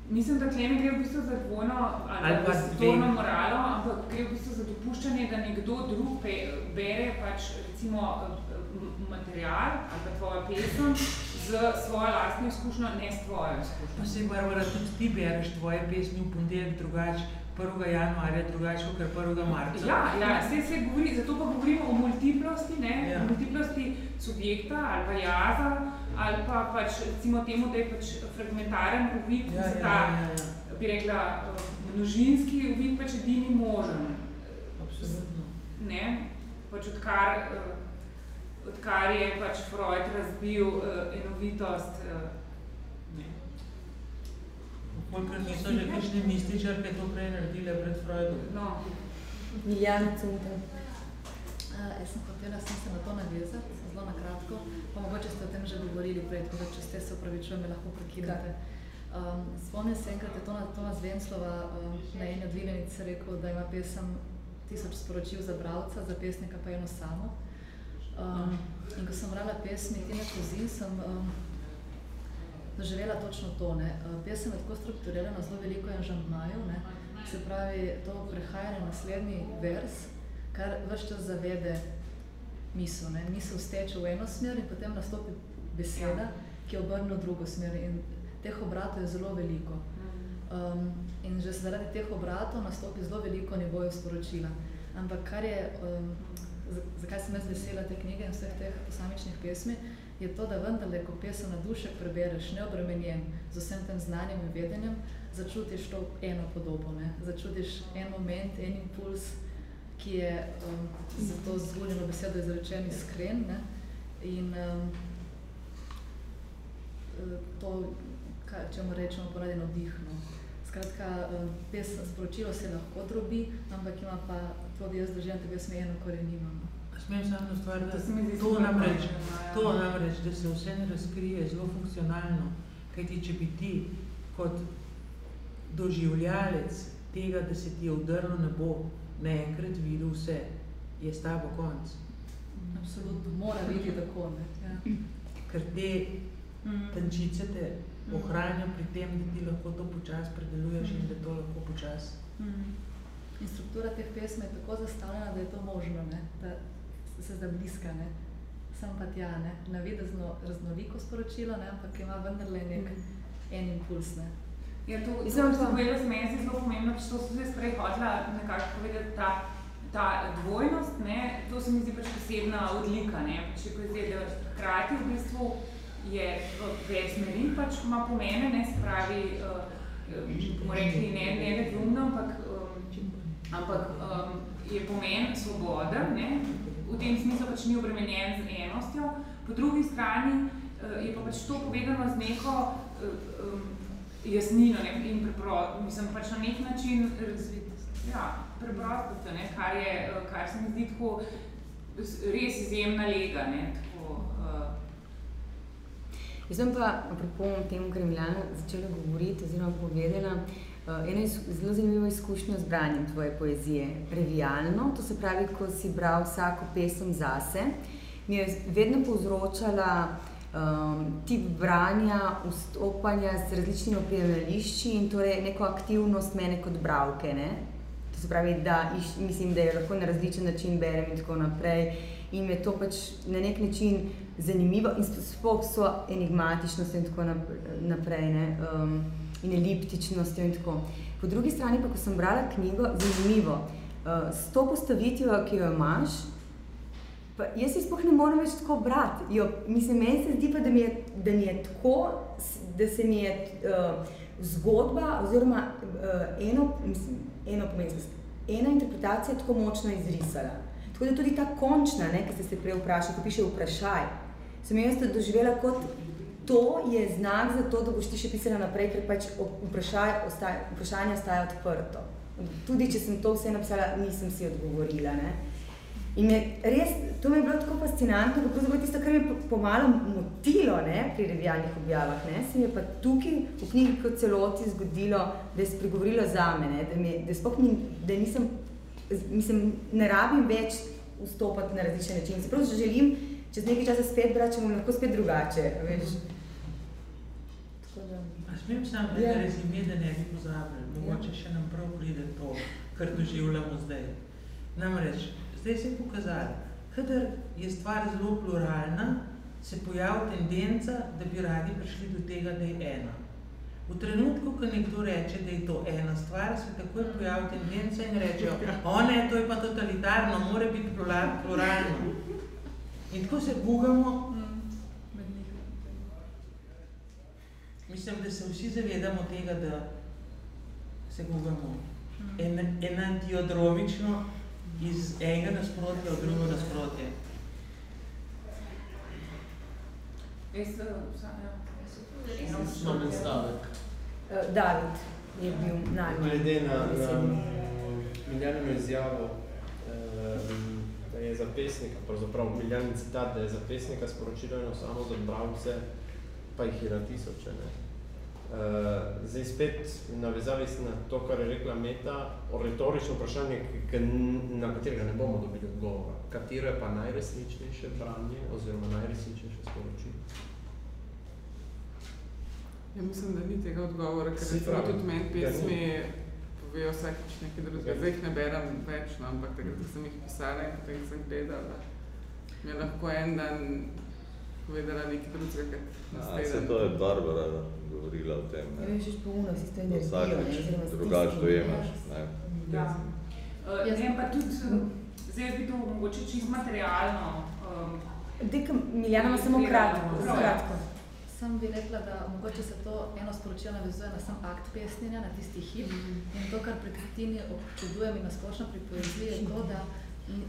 Mislim, da tle ne gre v bistvu za dvojno ali, ali pa dvojno moralo, ampak gre v bistvu za dopuščanje, da nekdo drug pe, bere pač recimo material ali pa tvojo pesem z svojo lastno izkušnjo, ne s tvojo izkušnjo. Pa se Barbara, tudi ti bereš tvoje pesmi v ponedeljek drugače, 1. januarja drugače kot 1. marca. Ja, ja, se, se govori, zato pa govorimo o multiplosti, ne, ja. o multiplosti subjekta ali pa jaza, ali pa pač recimo temu, da je pač fragmentaren uvid, ja, ja, ta, ja, ja. bi rekla, množinski uvid pač edini možen. Absolutno. Ne, pač odkar, odkar je pač Freud razbil uh, enovitost ne. Kolikor niso že kakšne mističarke to prej naredile pred Freudom? No. Miljana Cunta. Uh, jaz sem hotela sem se na to navezati, zelo na kratko, pa mogoče ste o tem že govorili prej, tako da če ste se upravičujem, me lahko prekidate. Um, spomnim se enkrat, je Tona, Tona Zvenslova um, na eni od Vilenic rekel, da ima pesem tisoč sporočil za bralca, za pesnika pa eno samo. Um, in ko sem brala pesmi Tine Kozin, sem um, doživela točno to. Ne. Pesem je tako strukturirana, zelo veliko je žantmaju, ne. se pravi, to prehajanje na naslednji vers, kar vse čas zavede misel. Ne. Misel steče v eno smer in potem nastopi beseda, ki je obrne v drugo smer. In teh obratov je zelo veliko. Um, in že zaradi teh obratov nastopi zelo veliko nivojev sporočila. Ampak kar je, um, zakaj sem jaz vesela te knjige in vseh teh posamičnih pesmi, je to, da vendarle, ko pesem na dušek prebereš, neobremenjen z vsem tem znanjem in vedenjem, začutiš to eno podobo, ne? začutiš en moment, en impuls, ki je um, za to zvoljeno besedo izrečen iskren ne? in um, to, kaj, če mu rečemo, ponadi navdihno. Skratka, um, pesem, sporočilo se lahko drobi, ampak ima pa tudi jaz držim, da bi jaz eno korenino. No? Smem samo stvar, da to namreč, to namreč, da se vse ne razkrije zelo funkcionalno, kajti če bi ti kot doživljalec tega, da se ti je vdrlo nebo, naenkrat videl vse, je s tabo konc. Absolutno, mora biti tako, ne. Ja. Ker te mm. tančice te mm. ohranijo pri tem, da ti lahko to počas predeluješ mm. in da to lahko počas. Mm. In struktura teh pesme je tako zastavljena, da je to možno, ne? Da se zabliska, ne. Sem pa tja, ne. Navidezno raznoliko sporočilo, ne, ampak ima vendarle nek mm. en impuls, ne. Ja, to, to, to, to povedala, se meni zelo pomembno, če to so se sprej hotela nekako povedati, ta, ta dvojnost, ne, to se mi zdi pač posebna odlika, ne, pač ko je zdaj, da hkrati v bistvu je več smerin, pač ima pomene, ne, se pravi, uh, bomo rekli, ne, ne nedvumno, ampak, um, ampak um, je pomen svoboda, ne, v tem smislu pač ni obremenjen z enostjo, po drugi strani uh, je pa pač to povedano z neko um, jasnino ne, in preprosto, mislim pač na nek način ja, preprosto, ne, kar, je, uh, kar se mi zdi tako res izjemna lega. Ne, tako, uh. Jaz sem pa, apropo temu, kar je Miljana začela govoriti oziroma povedala, Uh, eno zelo zanimivo izkušnjo z branjem tvoje poezije. Revijalno, to se pravi, ko si bral vsako pesem zase, mi je vedno povzročala um, tip branja, vstopanja z različnimi opremljališči in torej neko aktivnost mene kot bravke. Ne? To se pravi, da iš, mislim, da je lahko na različen način berem in tako naprej. In je to pač na nek način zanimivo in sploh so enigmatičnost in tako naprej. Ne? Um, in eliptičnostjo in tako. Po drugi strani pa, ko sem brala knjigo, zanimivo, uh, s to postavitvijo, ki jo imaš, pa jaz si sploh ne morem več tako brati. Jo, mislim, meni se zdi pa, da mi je, da mi je tako, da se mi je uh, zgodba oziroma uh, eno, mislim, eno pomenskost, ena interpretacija tako močno izrisala. Tako da tudi ta končna, ne, ki ste se prej vprašali, ko piše vprašaj, sem jaz to doživela kot to je znak za to, da boš ti še pisala naprej, ker pač vprašanje ostaja, vprašanje ostaja odprto. Tudi, če sem to vse napisala, nisem si odgovorila. Ne? In je res, to mi je bilo tako fascinantno, kako zelo tisto, kar mi je pomalo motilo ne, pri revijalnih objavah, ne, se mi je pa tukaj v knjigi kot celoti zgodilo, da je spregovorilo za me, ne, da, mi, da, spok, da nisem, mislim, ne rabim več vstopati na različne načine. Se prav, že želim čez nekaj časa spet brati, če bom lahko spet drugače, veš. Smem sam da ja. rezime, da ne bi pozabili, mogoče ja. še nam prav pride to, kar doživljamo zdaj. Namreč, zdaj se je pokazalo, kadar je stvar zelo pluralna, se pojavi tendenca, da bi radi prišli do tega, da je ena. V trenutku, ko nekdo reče, da je to ena stvar, se takoj pojavi tendenca in rečejo, o ne, to je pa totalitarno, mora biti pluralno. In tako se bugamo. Mislim, da se vsi zavedamo tega, da se bugamo en, enantiodromično iz enega nasprotja v drugo nasprotje. Veste, Imam stavek. Uh, David je bil najbolj Glede na, na. Miljanino izjavo, um, da je za pesnika, pravzaprav Miljanin citat, da je za pesnika sporočilo eno samo za bralce, pa jih je na tisoče. Ne? Uh, zdaj spet navezali se na to, kar je rekla Meta, o retorično vprašanje, na katerega ne bomo dobili odgovora. Katero je pa najresničnejše branje oziroma najresničnejše sporočilo? Ja, mislim, da ni tega odgovora, ker recimo pravim, tudi meni pesmi povejo vsakič nekaj drugega. Zdaj jih ne berem več, no, ampak takrat, ko sem jih pisala in potem sem gledala, mi je lahko en dan povedala nekaj drugega, Ja, se to je Barbara govorila o tem. Ja, veš, po uno, si to Da energijo, vsakič ne, oziroma drugače dojemaš. ja. Ne? Ja. Uh, Jaz- ne, pa tudi, zdaj bi to mogoče čisto materialno. Um, Dek, Miljana ima samo kratko, kratko. Sam bi rekla, da mogoče se to eno sporočilo navezuje na sam akt pesnjenja, na tisti hip. In to, kar pri Kritini občudujem in nasplošno pri poeziji, je to, da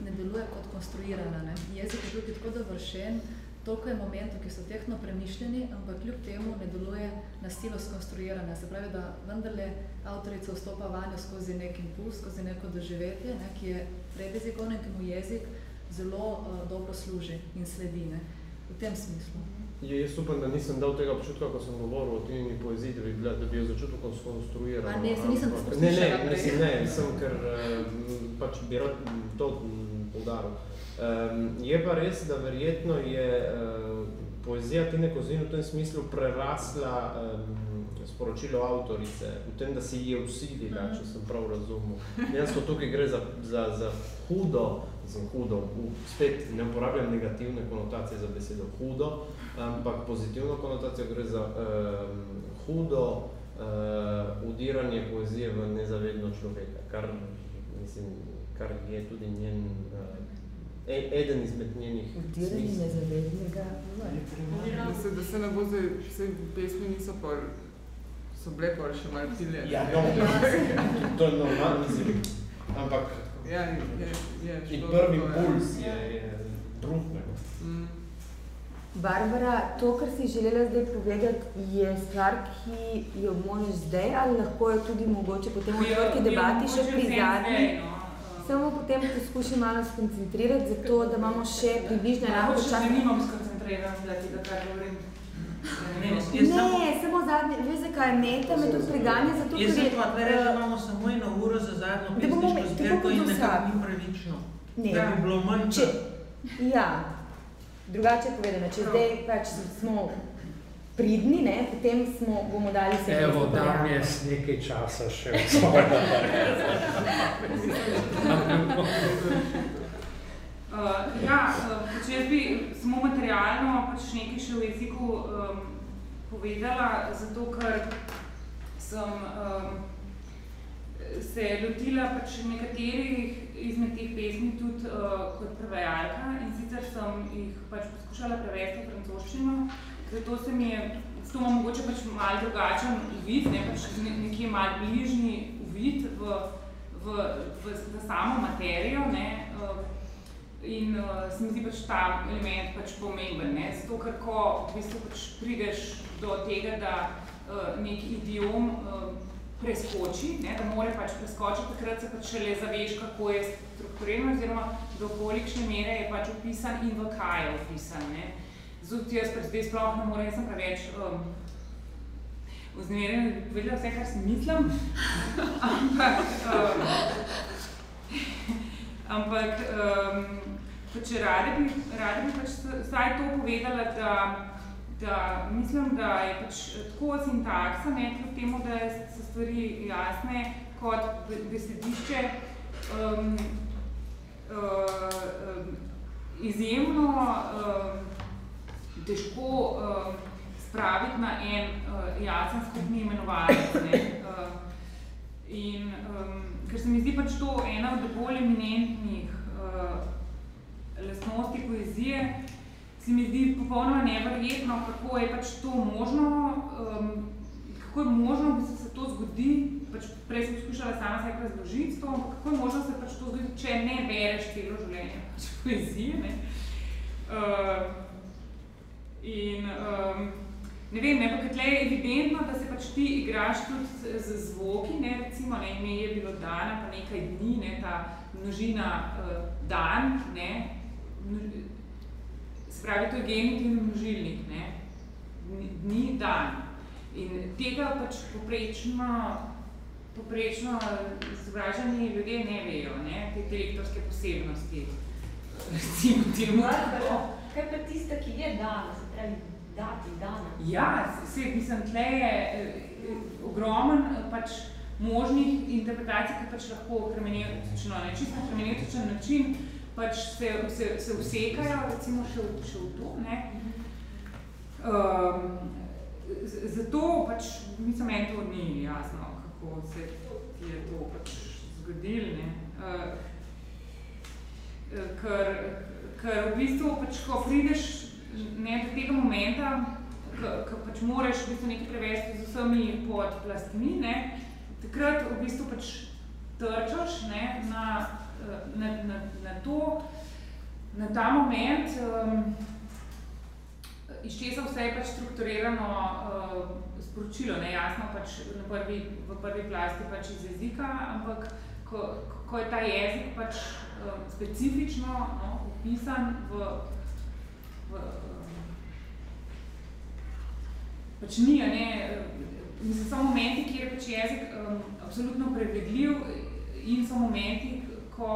ne deluje kot konstruirana. Ne? Jezik je tukaj tako dovršen, toliko je momentov, ki so tehno premišljeni, ampak kljub temu ne deluje na silo skonstruirana. Se pravi, da vendarle avtorica vstopa vanjo skozi nek impuls, skozi neko doživetje, ne, ki je predjezikovno in ki mu jezik zelo uh, dobro služi in sledi. Ne? V tem smislu. Je, jaz upam, da nisem dal tega občutka, ko sem govoril o Tinini poeziji, da bi, bila, da bi jo začutil kot skonstruirano. A ne, se nisem ampak- Ne, ne, prej. mislim, ne, mislim, ker eh, pač bi rad to poudaril. Um, je pa res, da verjetno je uh, poezija Tine Kozin v tem smislu prerasla um, sporočilo avtorice, v tem, da si je usilila, če sem prav razumel. Dejansko tukaj gre za, za, za hudo, mislim hudo, spet ne uporabljam negativne konotacije za besedo hudo, ampak pozitivno konotacijo gre za um, hudo uh, udiranje poezije v nezavedno človeka, kar, mislim, kar je tudi njen, uh, e, eden izmed njenih nezavednega. Mislim, da se ne bo zdaj, vse pesmi niso pol, so bile pol še malo pilje. Ja, no, to je normalno, mislim, ampak Ja, je, je, in prvi to, ja. puls je, je bruhnega. Mm. Barbara, to, kar si želela zdaj povedati, je stvar, ki jo možeš zdaj ali lahko jo tudi mogoče potem v odprti jo debati še pri zadnji. Samo potem poskušam malo skoncentrirati, zato da imamo še približno enako časa. se nimam skoncentriran, da ti da kar govorim. Ne, jaz, jaz samo, Ne, samo zadnje, veš zakaj meta me tudi preganja, zato jaz ker sem je... pa reči, da imamo samo eno uro za zadnjo pesniško zbirko in nekako ni pravično. Ne. Da bi bilo manj ja, drugače povedano, če zdaj pač smo pridni, ne, potem smo, bomo dali se Evo, dam jaz nekaj časa še v svoje. Uh, ja, uh, pač jaz bi samo materialno pač nekaj še v jeziku um, povedala, zato ker sem um, se lotila pač nekaterih izmed teh pesmi tudi uh, kot prevajalka in sicer sem jih pač poskušala prevesti v francoščino, zato se mi je, zato imam mogoče pač malo drugačen uvid, ne, pač ne- nekje malo bližnji uvid v, v, v, v samo materijo, ne, uh, In uh, se mi zdi pač ta element pač pomemben, ne? zato ker ko v bistvu pač prideš do tega, da uh, nek idiom uh, preskoči, ne? da more pač preskočiti, takrat se pač šele zaveš, kako je strukturiran oziroma do kolikšne mere je pač opisan in v kaj je opisan. Ne? Zato jaz zdaj sploh ne morem, jaz sem preveč um, vznemirjena, da bi povedala vse, kar si mislim, ampak um, ampak um, pač rada bi, rada bi pač vsaj to povedala, da, da mislim, da je pač tako sintaksa, ne, kljub temu, da so stvari jasne, kot be- besedišče um, uh, um, izjemno um, težko um, spraviti na en uh, jasen skupni imenovalec. Ne. Uh, in um, ker se mi zdi pač to ena od bolj eminentnih uh, lastnosti poezije, se mi zdi popolnoma neverjetno, kako je pač to možno, um, kako je možno, da se to zgodi, pač prej sem poskušala sama sebe razložiti to, ampak kako je možno, se pač to zgodi, če ne bereš celo življenje poezije. Ne? Uh, in um, ne vem, ne, pa tle je evidentno, da se pač ti igraš tudi z, zvoki, ne, recimo, ne, ime je bilo dana, pa nekaj dni, ne, ta množina uh, dan, ne, se pravi, to je genitivni množilnik, ne, dni, dan. In tega pač poprečno, poprečno izobraženi ljudje ne vejo, ne, te direktorske posebnosti. Recimo, temu. Kaj pa tista, ki je pravi, dati dana. Ja, se, mislim, tle je eh, ogromen eh, pač možnih interpretacij, ki pač lahko hermeneutično, ne, čisto hermeneutičen način pač se, se, se vsekajo, recimo še v, še v to, ne. Um, zato pač, mislim, meni to ni jasno, kako se je to pač zgodilo, ne. Uh, ker, ker v bistvu pač, ko prideš ne, do tega momenta, ko pač moraš v bistvu nekaj prevesti z vsemi podplastmi, ne, takrat v bistvu pač trčaš ne, na, na, na, na to, na ta moment, um, iz česa vse je pač strukturirano uh, sporočilo, ne, jasno pač na prvi, v prvi plasti pač iz jezika, ampak ko, ko je ta jezik pač uh, specifično no, upisan v pač ni, ne, mislim, so momenti, kjer je pač jezik um, absolutno prevedljiv in so momenti, ko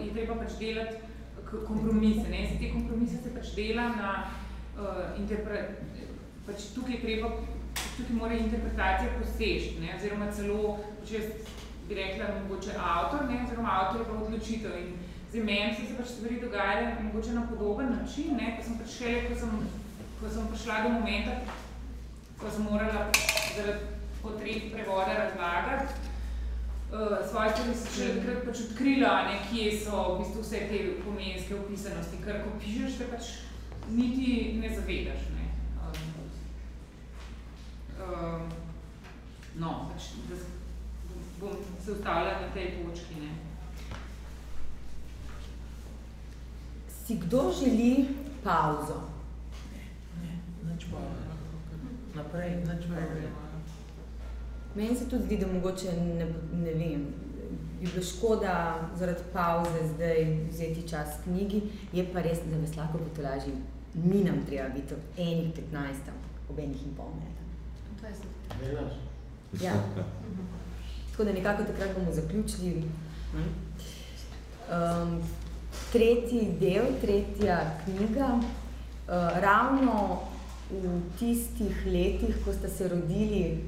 je treba pač delati kompromise. Ne. Zdaj, te kompromise se pač dela na uh, interpret, pač tukaj treba, tukaj mora interpretacija posežiti, ne, oziroma celo, če jaz bi rekla, mogoče avtor, ne, oziroma avtor je pa odločitev. In zdaj, meni so se pač stvari dogajale mogoče na podoben način, ne, ko sem pač šele, ko sem, ko sem prišla do momenta, ko sem morala zaradi potreb prevoda razlagati, uh, svoje stvari se še enkrat pač odkrila, ne, kje so v bistvu vse te pomenske opisanosti, ker ko pišeš, te pač niti ne zavedaš. Ne. Um, um, no, pač, da bom se ustavila na tej točki. Ne. Si kdo želi pauzo? Ne, ne, nič bolj naprej, nič. Meni se tudi zdi, da mogoče ne, ne vem, bi bilo škoda zaradi pauze zdaj vzeti čas knjigi, je pa res, da vas lahko potolažim, ni nam treba biti ob enih 15, ampak ob enih in pol meta. Ja. Tako da nekako takrat bomo zaključili. Um, tretji del, tretja knjiga, uh, ravno v tistih letih, ko sta se rodili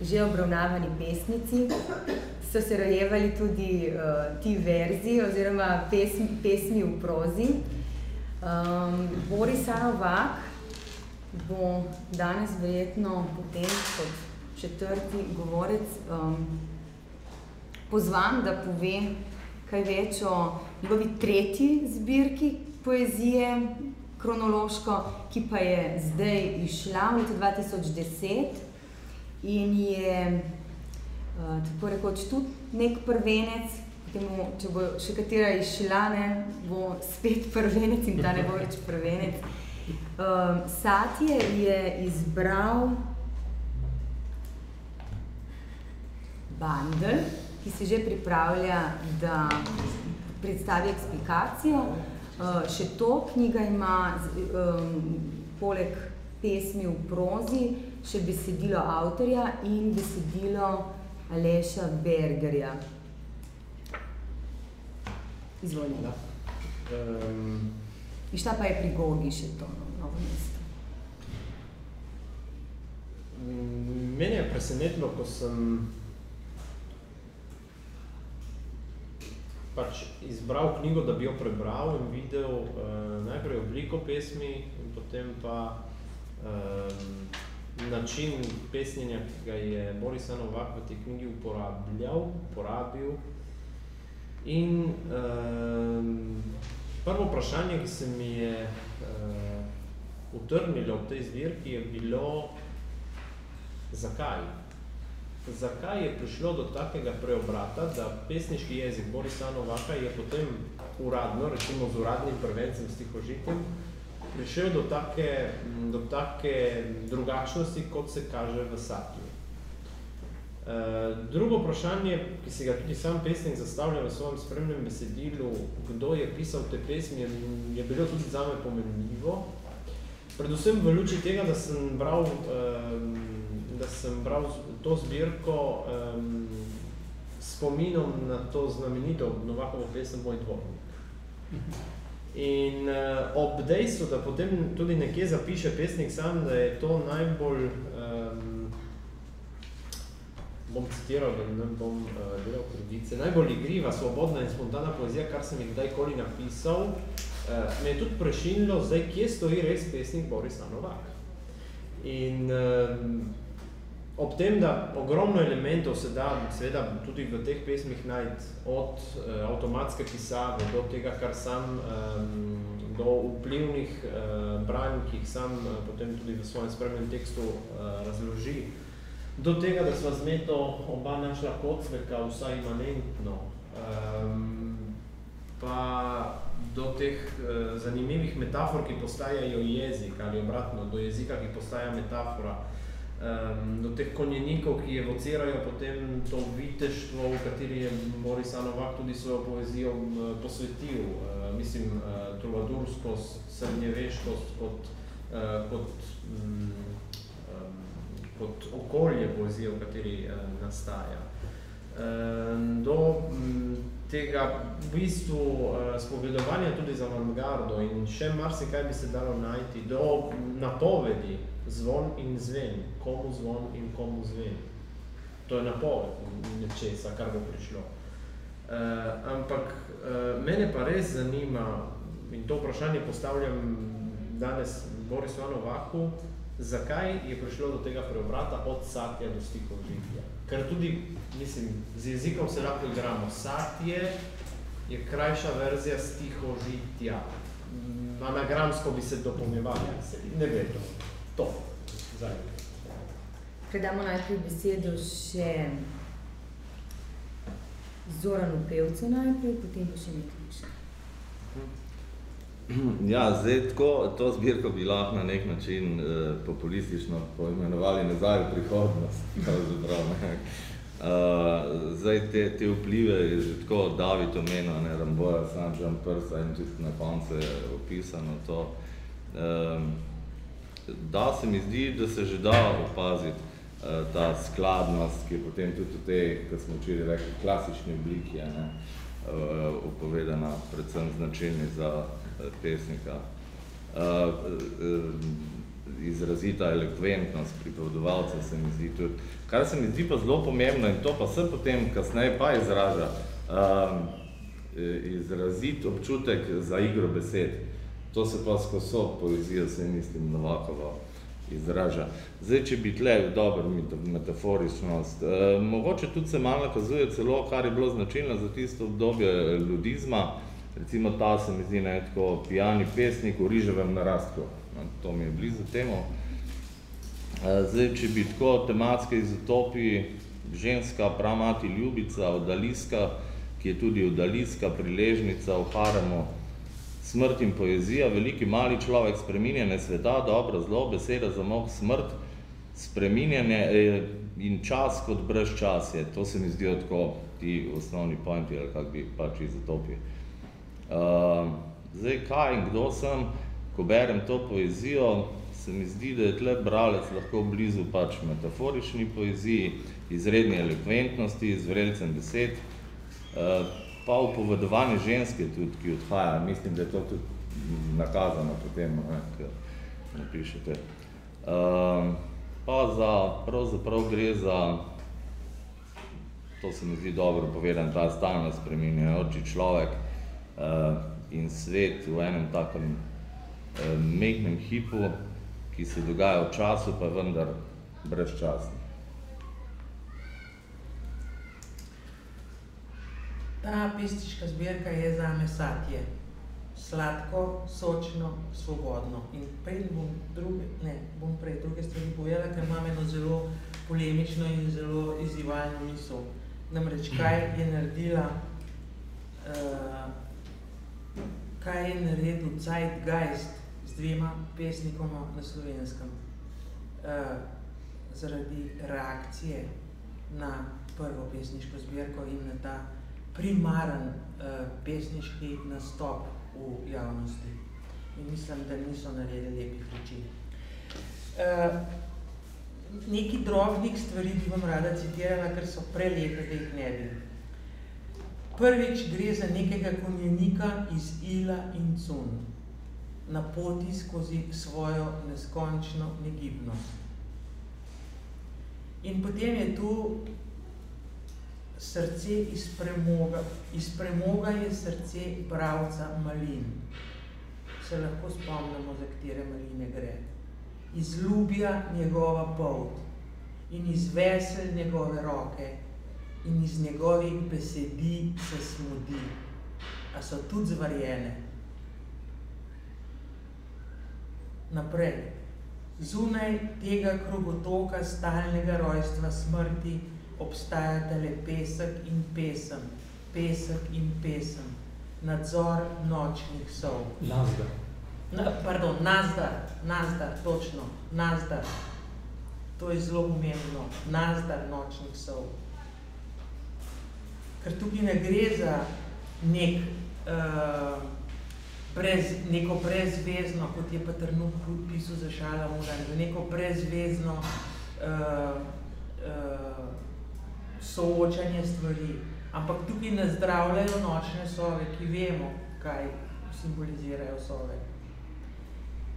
že obravnavani pesnici, so se rojevali tudi uh, ti verzi oziroma pesmi, pesmi v prozi. Um, Boris Arovak bo danes verjetno potem kot četrti govorec um, pozvan, da pove kaj več o njegovi tretji zbirki poezije, kronološko, ki pa je zdaj izšla v letu 2010 in je uh, tako rekoč tudi nek prvenec, temu, če bo še katera izšla, ne, bo spet prvenec in ta ne bo več prvenec. Um, Satje je izbral bandel, ki se že pripravlja, da predstavi eksplikacijo. Uh, še to knjiga ima um, poleg pesmi v prozi še besedilo avtorja in besedilo Aleša Bergerja. Izvolite. Um, Išla pa je pri Gogi še to no, novo mesto. Mene je presenetilo, ko sem pač izbral knjigo, da bi jo prebral in videl uh, najprej obliko pesmi in potem pa um, način pesnjenja, ki ga je Boris Novak v tej knjigi uporabljal, uporabil. In um, prvo vprašanje, ki se mi je uh, utrnilo v tej zbirki, je bilo, zakaj? Zakaj je prišlo do takega preobrata, da pesniški jezik Borisa Novaka je potem uradno, recimo z uradnim prvencem stihožitjem, prišel do take, do take drugačnosti, kot se kaže v Satiju. Uh, drugo vprašanje, ki si ga tudi sam pesnik zastavlja v svojem spremnem besedilu, kdo je pisal te pesmi, je, je bilo tudi zame pomenljivo. Predvsem v luči tega, da sem bral, um, da sem bral to zbirko um, spominom na to znamenito Novakovo pesem Moj dvornik. In uh, ob dejstvu, da potem tudi nekje zapiše pesnik sam, da je to najbolj, um, bom citiral, da ne bom uh, delal kredice, najbolj igriva, svobodna in spontana poezija, kar sem jih kdajkoli napisal, uh, me je tudi prešinilo, zdaj, kje stoji res pesnik Boris Novak. In um, Ob tem, da ogromno elementov se da seveda tudi v teh pesmih najti od uh, avtomatske pisave do tega, kar sam, um, do vplivnih uh, branj, ki jih sam uh, potem tudi v svojem spremnem tekstu uh, razloži, do tega, da sva zmeto oba našla kocveka vsaj imanentno, um, pa do teh uh, zanimivih metafor, ki postajajo jezik ali obratno, do jezika, ki postaja metafora, um, do teh konjenikov, ki evocirajo potem to viteštvo, v kateri je Boris Anovak tudi svojo poezijo um, posvetil, uh, mislim, uh, trubadurskost, srednjeveškost kot, uh, kot, um, kot okolje poezije, v kateri uh, nastaja. Um, do um, tega v bistvu uh, spovedovanja tudi za avantgardo in še marsikaj bi se dalo najti, do napovedi, zvon in zven, komu zvon in komu zven. To je napoved nečesa, kar bo prišlo. Uh, ampak uh, mene pa res zanima, in to vprašanje postavljam danes Borisu Anovaku, zakaj je prišlo do tega preobrata od satja do stikov žitja. Ker tudi, mislim, z jezikom se lahko igramo. Satje je krajša verzija stihov žitja. Anagramsko bi se dopolnjevali, ne vem to. Zdaj. Predamo najprej besedo še Zoranu Pevcu najprej, potem pa še nekaj. Ja, zdaj tako, to zbirko bi lahko na nek način eh, populistično poimenovali nazaj v prihodnost, pravzaprav, ne. Uh, zdaj te, te vplive je že tako David omenil, ne, Ramboja, Sanžan Prsa in tudi na koncu je opisano to. Um, da se mi zdi, da se že da opaziti uh, ta skladnost, ki je potem tudi v tej, kot smo včeraj rekli, klasični obliki, ne, uh, upovedana predvsem značilni za pesnika. Uh, uh, izrazita elekventnost pripovedovalca se mi zdi tudi. Kar se mi zdi pa zelo pomembno in to pa se potem kasneje pa izraža, izrazit občutek za igro besed. To se pa skozi poezijo, se mislim, Novakova izraža. Zdaj, če bi tle dobro metaforičnost, eh, mogoče tudi se malo nakazuje celo, kar je bilo značilno za tisto obdobje ludizma, recimo ta se mi zdi ne, tako pijani pesnik v riževem narastku, to mi je blizu temu. Eh, zdaj, če bi tako tematske izotopi, ženska, pramati ljubica, odaliska, ki je tudi odaliska, priležnica v haremu, smrt in poezija, veliki mali človek, spreminjanje sveta, dobro, zlo, beseda za mok, smrt, spreminjanje eh, in čas kot brez čas je. To se mi zdijo tako ti osnovni pointi, ali kak bi pač izotopil. Uh, zdaj, kaj in kdo sem, ko berem to poezijo, se mi zdi, da je tle bralec lahko blizu pač metaforični poeziji, izredni eloquentnosti, z vrelcem besed, uh, pa upovedovanje ženske tudi, ki odhaja. Mislim, da je to tudi nakazano potem, ne, kar napišete. Um, pa za, pravzaprav gre za, to se mi zdi dobro povedan, ta stalno spreminjajoči človek in svet v enem takem uh, mehnem hipu, ki se dogaja v času, pa vendar brezčasno. Ta pesniška zbirka je za me satje. Sladko, sočno, svobodno. In prej bom druge, ne, bom prej druge stvari povedala, ker imam eno zelo polemično in zelo izzivalno misel. Namreč, kaj je naredila, uh, kaj je naredil Zeitgeist z dvema pesnikoma na slovenskem. Uh, zaradi reakcije na prvo pesniško zbirko in na ta primaren uh, pesniški nastop v javnosti. In mislim, da niso naredili lepih reči. Uh, neki drobnih stvari bi vam rada citirala, ker so prelepe, da jih ne bi. Prvič gre za nekega konjenika iz Ila in Cun na poti skozi svojo neskončno negibnost. In potem je tu srce iz premoga. Iz premoga je srce pravca malin. Se lahko spomnimo, za katere maline gre. Iz ljubja njegova polt in iz vesel njegove roke in iz njegovih besedi se smudi. A so tudi zvarjene. Naprej. Zunaj tega krogotoka stalnega rojstva smrti obstajata le pesek in pesem, pesek in pesem, nadzor nočnih sov. Nazdar. Na, pardon, nazdar, nazdar, točno, nazdar. To je zelo umembno, nazdar nočnih sov. Ker tukaj ne gre za nek, uh, brez, neko brezvezno, kot je Patrnuk pisal za Šalamuna, za neko brezvezno uh, uh, soočanje stvari. Ampak tukaj ne zdravljajo nočne sove, ki vemo, kaj simbolizirajo sove.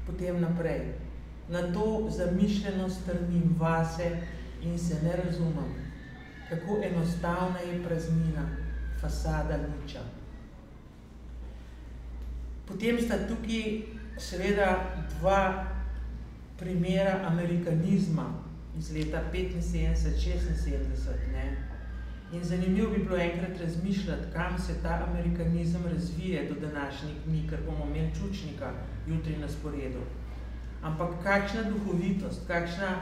Potem naprej. Na to zamišljeno strmim vase in se ne razumem, kako enostavna je praznina, fasada niča. Potem sta tukaj seveda dva primera amerikanizma iz leta 75-76. Ne? In zanimivo bi bilo enkrat razmišljati, kam se ta amerikanizem razvije do današnjih dni, ker bomo imeli čučnika jutri na sporedu. Ampak kakšna duhovitost, kakšna,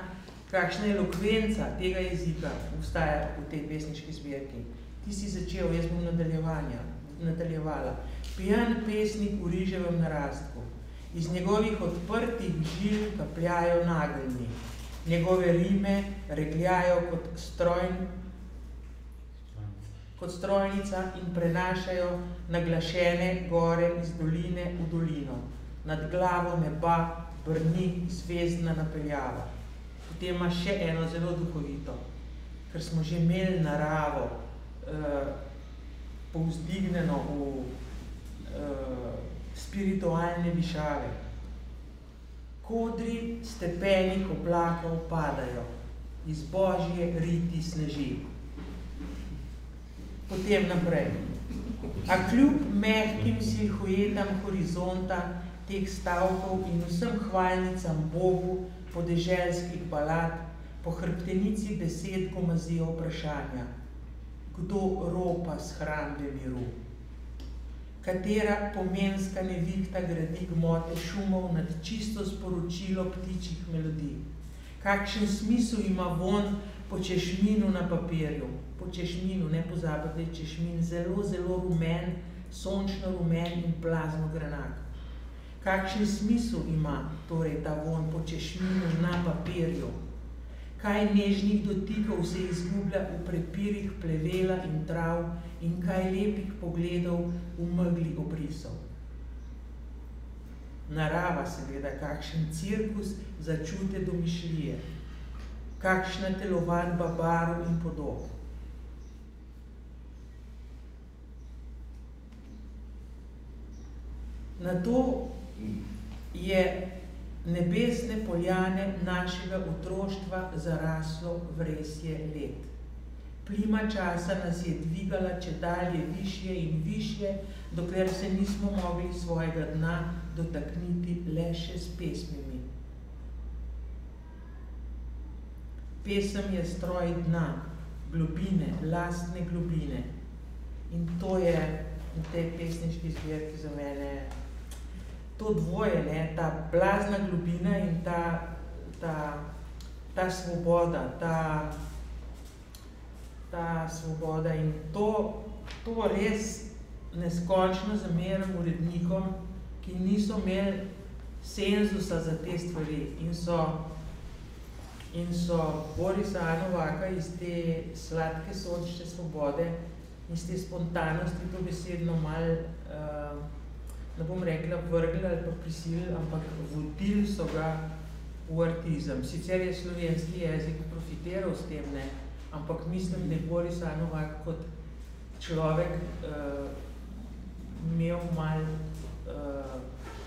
kakšna elokvenca tega jezika obstaja v tej pesniški zbirki. Ti si začel, jaz bom nadaljevala. Pijan pesnik v riževem narastku. Iz njegovih odprtih žil kapljajo nageljni. Njegove rime regljajo kot strojn, kot strojnica in prenašajo naglašene gore iz doline v dolino. Nad glavo neba brni zvezdna napeljava. Potem ima še eno zelo duhovito, ker smo že imeli naravo eh, povzdigneno v eh, spiritualne višave. Kodri stepenih oblakov padajo, iz božje riti sneži. Potem naprej. A kljub mehkim silhuetam horizonta teh stavkov in vsem hvalnicam Bogu podeželskih balad po hrbtenici besed gomazijo vprašanja. Kdo ropa s hrambe miru? Katera pomenska nevihta gradi gmote šumov nad čisto sporočilo ptičjih melodij? Kakšen smisel ima von po češminu na papirju? Po češminu, ne pozabite, češmin zelo, zelo rumen, sončno rumen in plazno granak. Kakšen smisel ima torej ta von po češminu na papirju? Kaj nežnih dotikov se izgublja v prepirih plevela in trav in kaj lepih pogledov v megli obrisov? Narava seveda, kakšen cirkus začute domišljije, kakšna telovadba barv in podob. Na to je nebesne poljane našega otroštva zaraslo vresje let. Plima časa nas je dvigala če dalje višje in višje, dokler se nismo mogli svojega dna dotakniti le še s pesmimi. Pesem je stroj dna, globine, lastne globine. In to je v tej pesniški zbirki za mene to dvoje, ne, ta blazna globina in ta, ta, ta svoboda, ta, ta svoboda. In to, to res neskončno zameram urednikom, ki niso imeli senzusa za te stvari in so, in so Borisa Anovaka iz te sladke sončne svobode iz te spontanosti to besedno mal, uh, ne bom rekla vrgli ali pa prisilili, ampak vodili so ga v artizem. Sicer je slovenski jezik profiteral s tem, ne, ampak mislim, da je Boris Anovak kot človek uh, imel mal uh,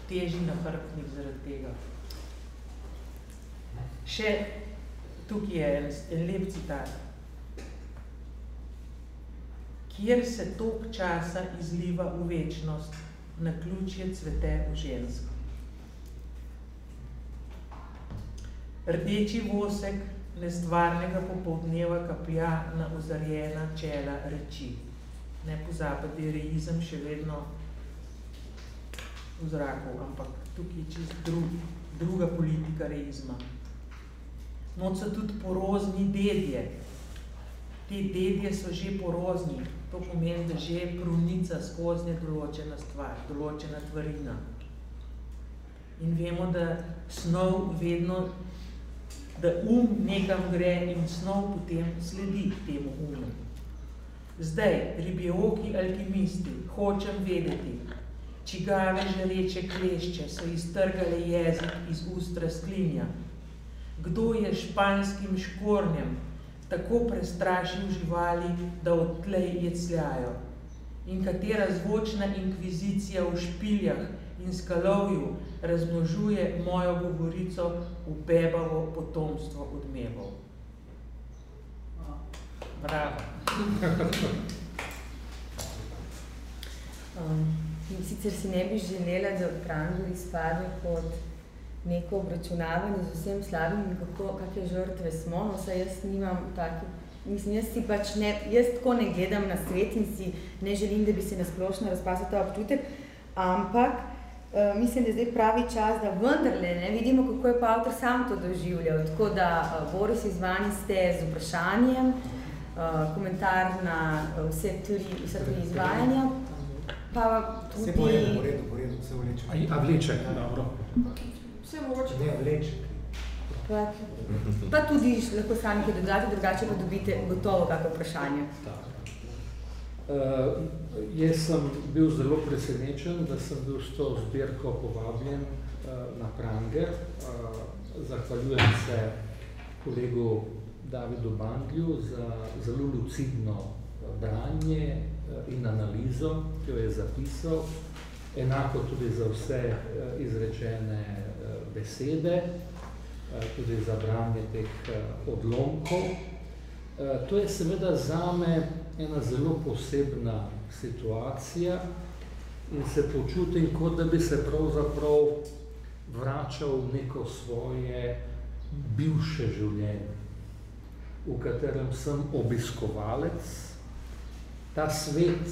teži na hrbtnik zaradi tega. Še tukaj je en, en lep citat. Kjer se tok časa izliva v večnost, na ključje cvete v žensko. Rdeči vosek nestvarnega popoldneva kapja na ozarjena čela reči. Ne pozabiti, je reizem še vedno v zraku, ampak tukaj je čist drug, druga politika reizma. Noč so tudi porozni dedje. Te dedje so že porozni, to pomeni, da že prunica skozni določena stvar, določena tvarina. In vemo, da snov vedno da um nekam gre in snov potem sledi temu umu. Zdaj, ribjeoki alkimisti, hočem vedeti, čigave žareče klešče so iztrgale jezik iz ust razklinja, kdo je španskim škornjem tako prestrašil živali, da odtlej jecljajo, in katera zvočna inkvizicija v špiljah in skalovju razmnožuje mojo govorico v bebavo potomstvo odmevov. Bravo. Um, sicer si ne bi želela, da Prangor izpadne kot neko obračunavanje z vsem slabim in kako, kakve žrtve smo, no saj jaz nimam taki, mislim, jaz si pač ne, jaz tako ne gledam na svet in si ne želim, da bi se nasplošno razpasal ta občutek, ampak Uh, mislim, da je zdaj pravi čas, da vendarle ne, vidimo, kako je pa avtor sam to doživljal. Tako da, uh, Boris, izvani ste z vprašanjem, uh, komentar na vse tri, vse tri izvajanja. Pa tudi... Vse po redu, po redu, po redu, vse vleče. A, a vleče, dobro. Vse mogoče. Ne, vleče. Pa, pa tudi lahko sami kaj dodati, drugače pa dobite gotovo kako vprašanje. Tak. Uh, jaz sem bil zelo presenečen, da sem bil s to zbirko povabljen uh, na Pranger. Uh, zahvaljujem se kolegu Davidu Bandlju za zelo lucidno branje uh, in analizo, ki jo je zapisal. Enako tudi za vse uh, izrečene besede, uh, tudi za branje teh uh, odlomkov. Uh, to je seveda zame ena zelo posebna situacija in se počutim, kot da bi se pravzaprav vračal v neko svoje bivše življenje, v katerem sem obiskovalec. Ta svet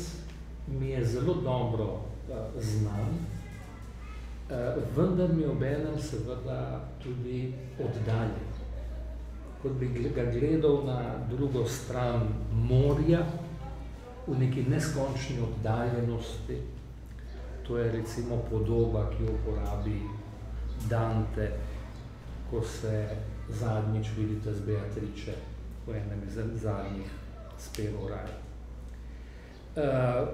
mi je zelo dobro znan, vendar mi obenem seveda tudi oddaljen kot bi ga gledal na drugo stran morja, v neki neskončni oddaljenosti. To je recimo podoba, ki jo uporabi Dante, ko se zadnjič vidite z Beatriče, v enem iz zadnjih spevov raj. Uh,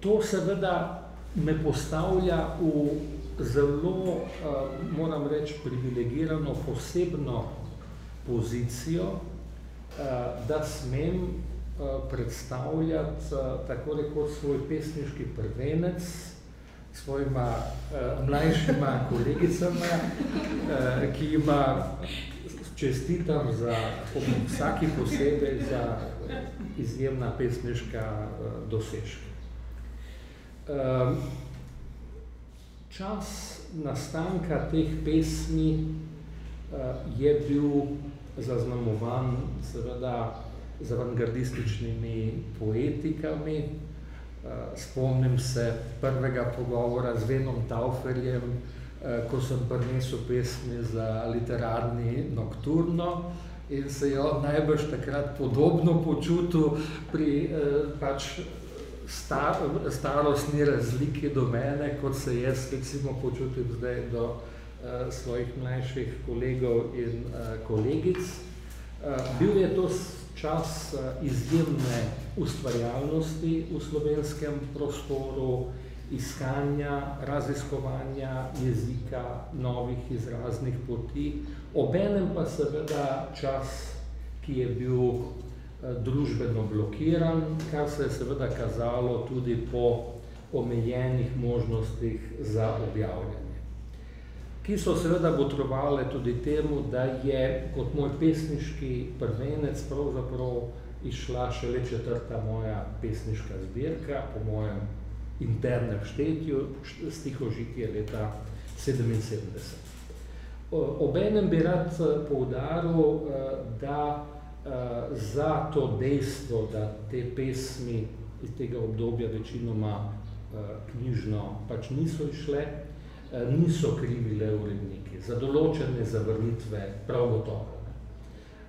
to seveda me postavlja v zelo, uh, moram reči, privilegirano, posebno pozicijo, da smem predstavljati tako rekoč svoj pesniški prvenec svojima mlajšima kolegicama, ki ima čestitam za vsaki posebej za izjemna pesniška dosežka. Čas nastanka teh pesmi je bil zaznamovan seveda z avangardističnimi poetikami. Spomnim se prvega pogovora z Venom Tauferjem, ko sem prinesel pesmi za literarni nokturno in se je on najbrž takrat podobno počutil pri pač star, starostni razliki do mene, kot se jaz recimo počutim zdaj do svojih mlajših kolegov in kolegic. Bil je to čas izjemne ustvarjalnosti v slovenskem prostoru, iskanja, raziskovanja jezika, novih izraznih poti, obenem pa seveda čas, ki je bil družbeno blokiran, kar se je seveda kazalo tudi po omejenih možnostih za objavljanje. Ki so seveda potrovale tudi temu, da je kot moj pesniški prvenec pravzaprav išla šele četrta moja pesniška zbirka, po mojem internem štetju, stihožitje leta 77. Obenem bi rad eh, poudaril, eh, da eh, za to dejstvo, da te pesmi iz tega obdobja večinoma knjižno pač niso išle, niso krivile uredniki. Za določene zavrnitve prav gotovo.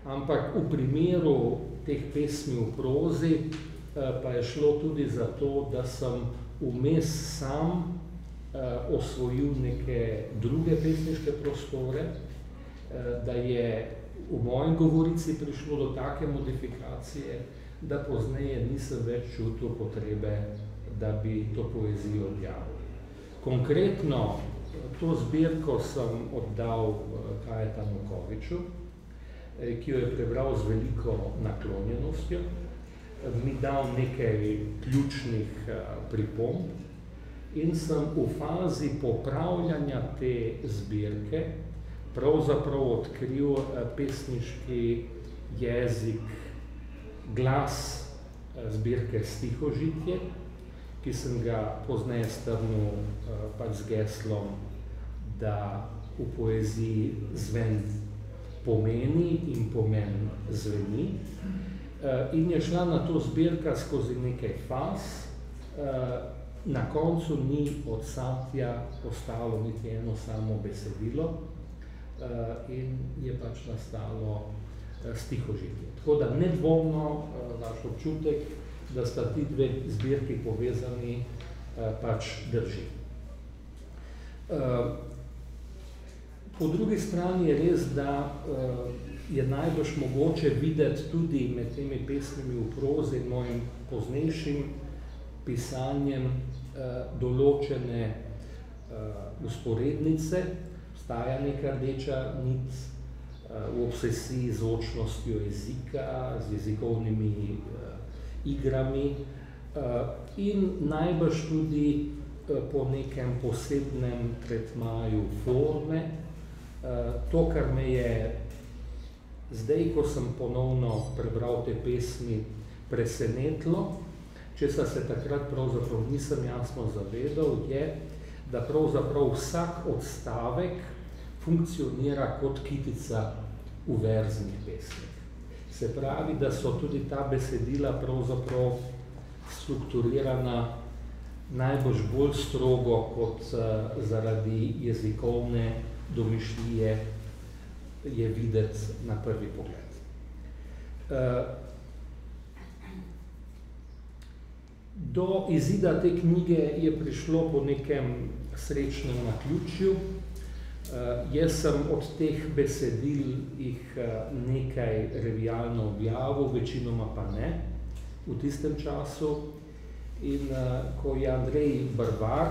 Ampak v primeru teh pesmi v prozi pa je šlo tudi za to, da sem vmes sam osvojil neke druge pesniške prostore, da je v mojem govorici prišlo do take modifikacije, da pozneje nisem več čutil potrebe, da bi to poezijo odjavil. Konkretno to zbirko sem oddal Kajetanu Koviču, ki jo je prebral z veliko naklonjenostjo mi dal nekaj ključnih pripomb in sem v fazi popravljanja te zbirke pravzaprav odkril uh, pesniški jezik, glas uh, zbirke Stihožitje, ki sem ga pozneje strnil uh, pač z geslom, da v poeziji zven pomeni in pomen zveni. Eh, in je šla na to zbirka skozi nekaj faz. Eh, na koncu ni od Satja ostalo niti eno samo besedilo eh, in je pač nastalo stihožitje. Tako da nedvomno naš občutek, da sta ti dve zbirki povezani, pač drži. Po drugi strani je res, da je najbolj mogoče videti tudi med temi pesmimi v prozi in mojim poznejšim pisanjem eh, določene eh, usporednice, staja neka rdeča nit eh, v obsesiji z očnostjo jezika, z jezikovnimi eh, igrami eh, in najbrž tudi po nekem posebnem tretmaju forme. To, kar me je Zdaj, ko sem ponovno prebral te pesmi, presenetlo, če se takrat pravzaprav nisem jasno zavedal, je, da pravzaprav vsak odstavek funkcionira kot kitica v verznih pesmih. Se pravi, da so tudi ta besedila pravzaprav strukturirana najbolj bolj strogo kot uh, zaradi jezikovne domišljije je videti na prvi pogled. Eh, do izida te knjige je prišlo po nekem srečnem naključju. Eh, jaz sem od teh besedil jih eh, nekaj revijalno objavil, večinoma pa ne v tistem času. In ko je Andrej Barbar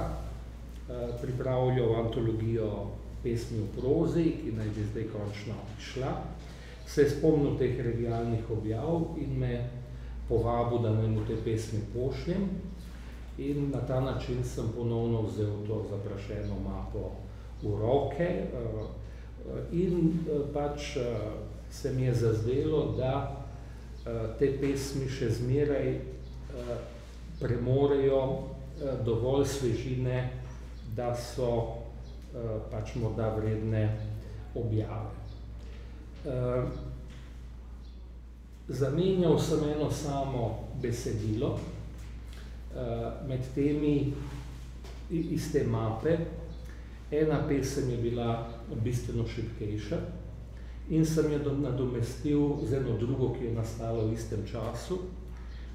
pripravljal antologijo pesmi v prozi, ki naj bi zdaj končno šla, se je spomnil teh revijalnih objav in me povabil, da naj mu te pesmi pošljem. In na ta način sem ponovno vzel to zaprašeno mapo v roke eh, in eh, pač eh, se mi je zazdelo, da te pesmi še zmeraj premorejo dovolj svežine, da so Eh, pač morda vredne objave. Zamenjal sem eno samo besedilo med temi iz te mape. Ena pesem je bila bistveno šibkejša in sem jo nadomestil z eno drugo, ki je nastala v istem času.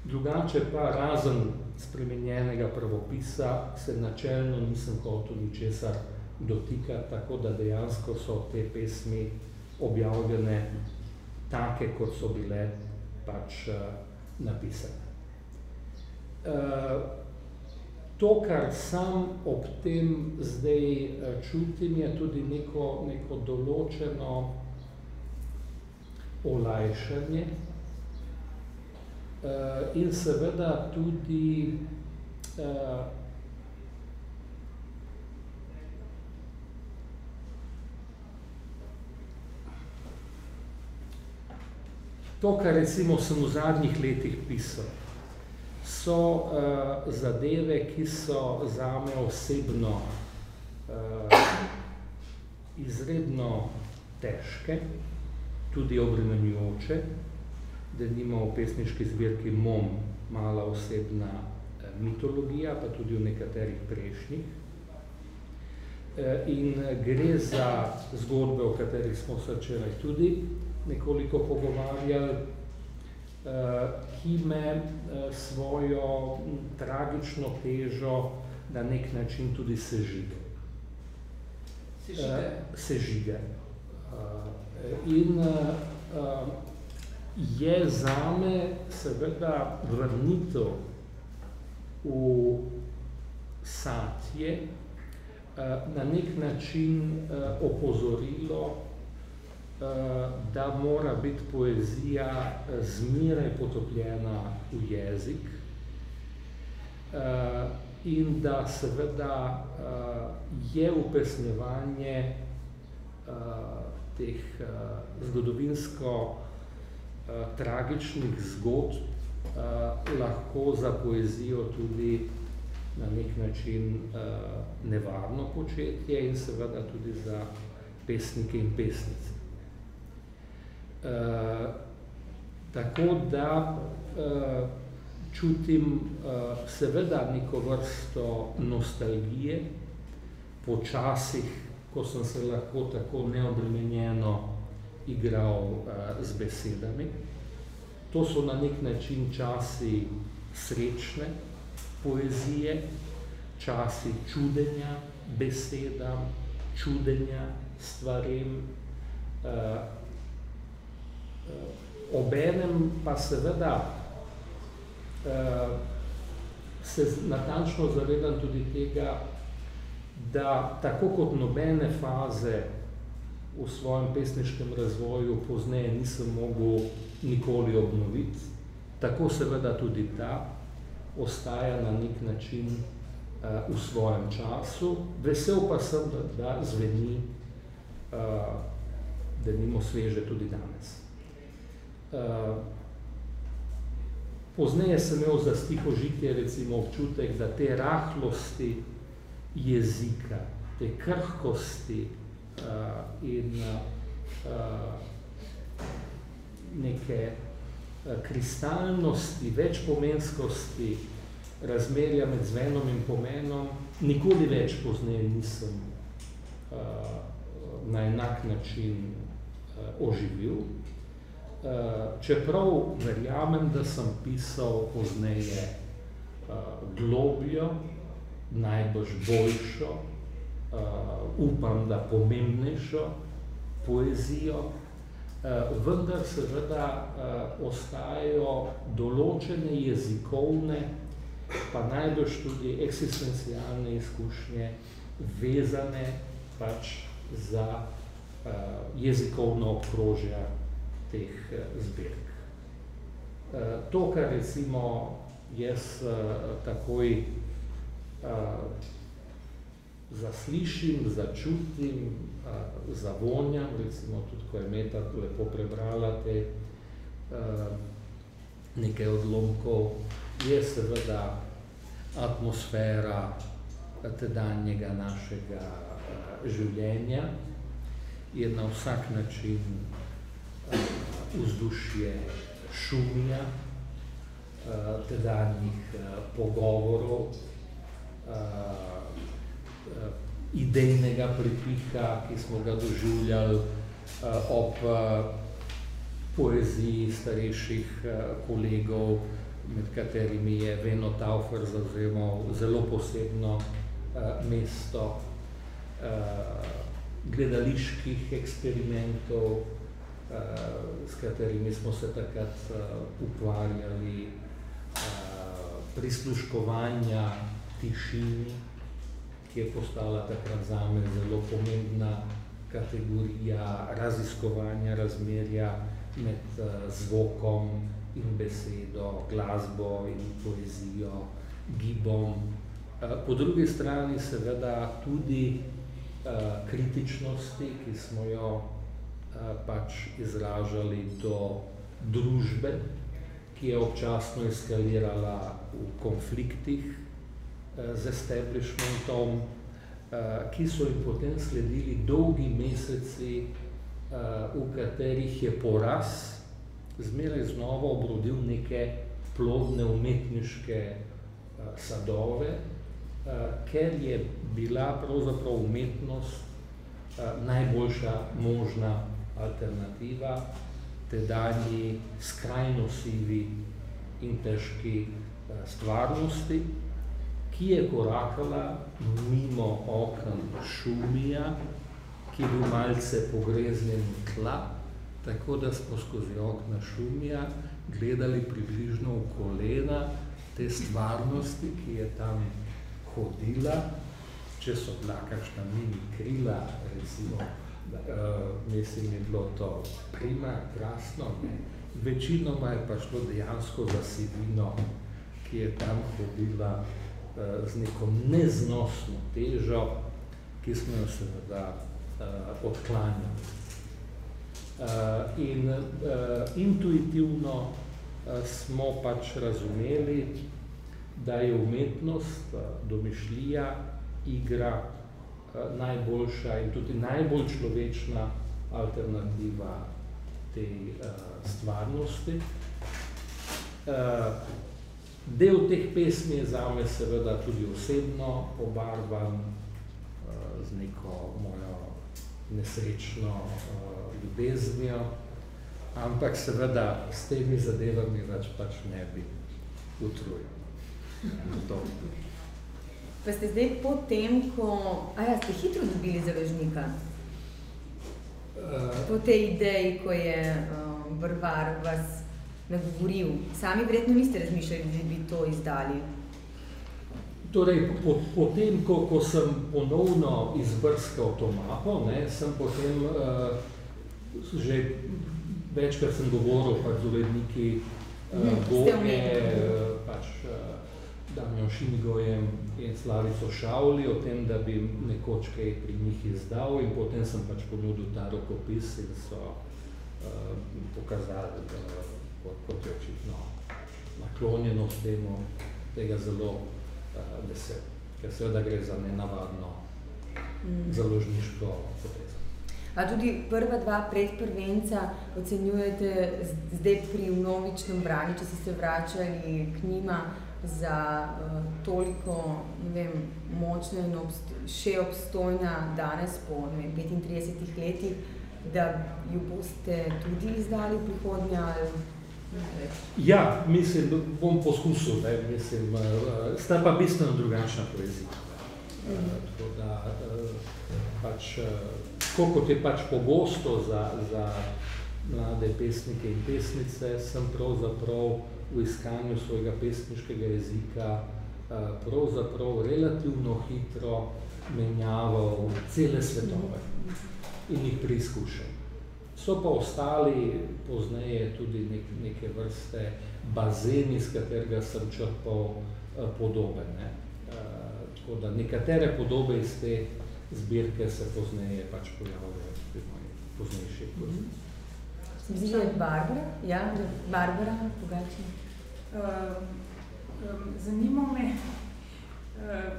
Drugače pa razen spremenjenega pravopisa se načelno nisem hotel ničesar dotika, tako da dejansko so te pesmi objavljene take, kot so bile pač uh, napisane. Uh, to, kar sam ob tem zdaj čutim, je tudi neko, neko določeno olajšanje uh, in seveda tudi uh, To, kar recimo sem v zadnjih letih pisal, so uh, zadeve, ki so zame osebno uh, izredno težke, tudi obremenjujoče, da nima v pesniški zbirki MOM mala osebna uh, mitologija, pa tudi v nekaterih prejšnjih. In gre za zgodbe, o katerih smo se včeraj tudi nekoliko pogovarjali, eh, ki me eh, svojo tragično težo na nek način tudi sežige. Sežige. Eh, sežige. In je zame seveda vrnitev v satje na nek način opozorilo Eh, da mora biti poezija eh, zmeraj potopljena v jezik eh, in da seveda je upesnjevanje teh zgodovinsko tragičnih zgodb lahko za poezijo tudi na nek način nevarno početje in seveda tudi za pesnike in pesnice. Uh, tako da uh, čutim uh, seveda neko vrsto nostalgije po časih, ko sem se lahko tako neobremenjeno igral uh, z besedami. To so na nek način časi srečne poezije, časi čudenja besedam, čudenja stvarem, uh, obenem pa seveda uh, se natančno zavedam tudi tega, da tako kot nobene faze v svojem pesniškem razvoju pozneje nisem mogel nikoli obnoviti, tako seveda tudi ta ostaja na nek način uh, v svojem času. Vesel pa sem, da, da zveni, uh, da nimo sveže tudi danes. Uh, pozneje sem imel za stihožitje recimo občutek, da te rahlosti jezika, te krhkosti uh, in uh, neke uh, kristalnosti, večpomenskosti razmerja med zvenom in pomenom, nikoli več pozneje nisem uh, na enak način uh, oživil. Eh, čeprav verjamem, da sem pisal pozneje uh, globljo, najbolj boljšo, uh, upam, da pomembnejšo poezijo, vendar seveda ostajajo določene jezikovne, pa najbolj tudi eksistencialne izkušnje vezane pač za jezikovno okrožje teh eh, zbirk. Eh, to, kar recimo jaz eh, takoj zaslišim, začutim, zavonjam, recimo tudi, ko je Meta lepo prebrala te nekaj odlomkov, je seveda atmosfera tedanjega našega življenja, je na vsak način vzdušje šumja, eh, tedanjih eh, pogovorov, eh, idejnega pripiha, ki smo ga doživljali ob poeziji starejših kolegov, med katerimi je Veno Taufer zauzemal zelo posebno mesto. gledaliških eksperimentov, s katerimi smo se takrat ukvarjali, prisluškovanja tišini, ki je postala takrat zame zelo pomembna kategorija raziskovanja razmerja med zvokom in besedo, glasbo in poezijo, gibom. Po drugi strani seveda tudi kritičnosti, ki smo jo pač izražali do družbe, ki je občasno eskalirala v konfliktih z establishmentom, ki so jim potem sledili dolgi meseci, v katerih je poraz zmeraj znova obrodil neke plodne umetniške sadove, ker je bila pravzaprav umetnost najboljša možna alternativa tedanji skrajno sivi in težki stvarnosti, ki je korakala mimo oken šumija, ki je bil malce pogreznjen tla, tako da smo skozi okna šumija gledali približno v kolena te stvarnosti, ki je tam hodila, če so bila kakšna mini krila, recimo, uh, mislim, je bilo to prima, krasno, ne. Večinoma je pa šlo dejansko za sivino, ki je tam hodila uh, z neko neznosno težo, ki smo jo seveda uh, odklanjali. Uh, in uh, intuitivno uh, smo pač razumeli, da je umetnost, uh, domišljija, igra najboljša in tudi najbolj človečna alternativa te uh, stvarnosti. Uh, del teh pesmi je zame seveda tudi osebno pobarvan uh, z neko mojo nesrečno ljubeznijo, ampak seveda s temi zadevami več pač ne bi utrujil. Pa ste zdaj po tem, ko... A ja, ste hitro dobili založnika? Uh, po tej ideji, ko je um, Brvar vas nagovoril. Sami verjetno niste razmišljali, da bi to izdali? Torej, po, po tem, ko, ko sem ponovno izbrskal to mapo, ne, sem potem uh, že večkrat sem govoril pač z uredniki uh, Goge, uh, pač uh, Damjan Šimigojem in Slavico Šavli o tem, da bi nekoč kaj pri njih izdal in potem sem pač ponudil ta rokopis in so uh, pokazali, da kot, kot je očitno naklonjenost temu tega zelo uh, vesel, ker seveda gre za nenavadno mm. založniško potezo. A tudi prva dva predprvenca ocenjujete zdaj pri vnovičnem branju, če ste se vračali k njima za uh, toliko vem, močna in obst še obstojna danes po vem, 35 letih, da jo boste tudi izdali prihodnje ali Ja, mislim, bom poskusil, ne, mislim, uh, sta pa bistveno drugačna poezija. Uh, tako da, uh, pač, uh, kot je pač pogosto za, za mlade pesnike in pesnice, sem pravzaprav v iskanju svojega pesniškega jezika uh, pravzaprav relativno hitro menjaval cele svetove in jih preizkušal. So pa ostali pozneje tudi nek, neke vrste bazeni, z katerega sem črpal uh, podobe. Ne. Uh, tako da nekatere podobe iz te zbirke se pozneje pač pojavljajo pri moji poznejši. Se mi zdi, je Barbara, ja, Barbara, pogači. Um, zanima me, uh,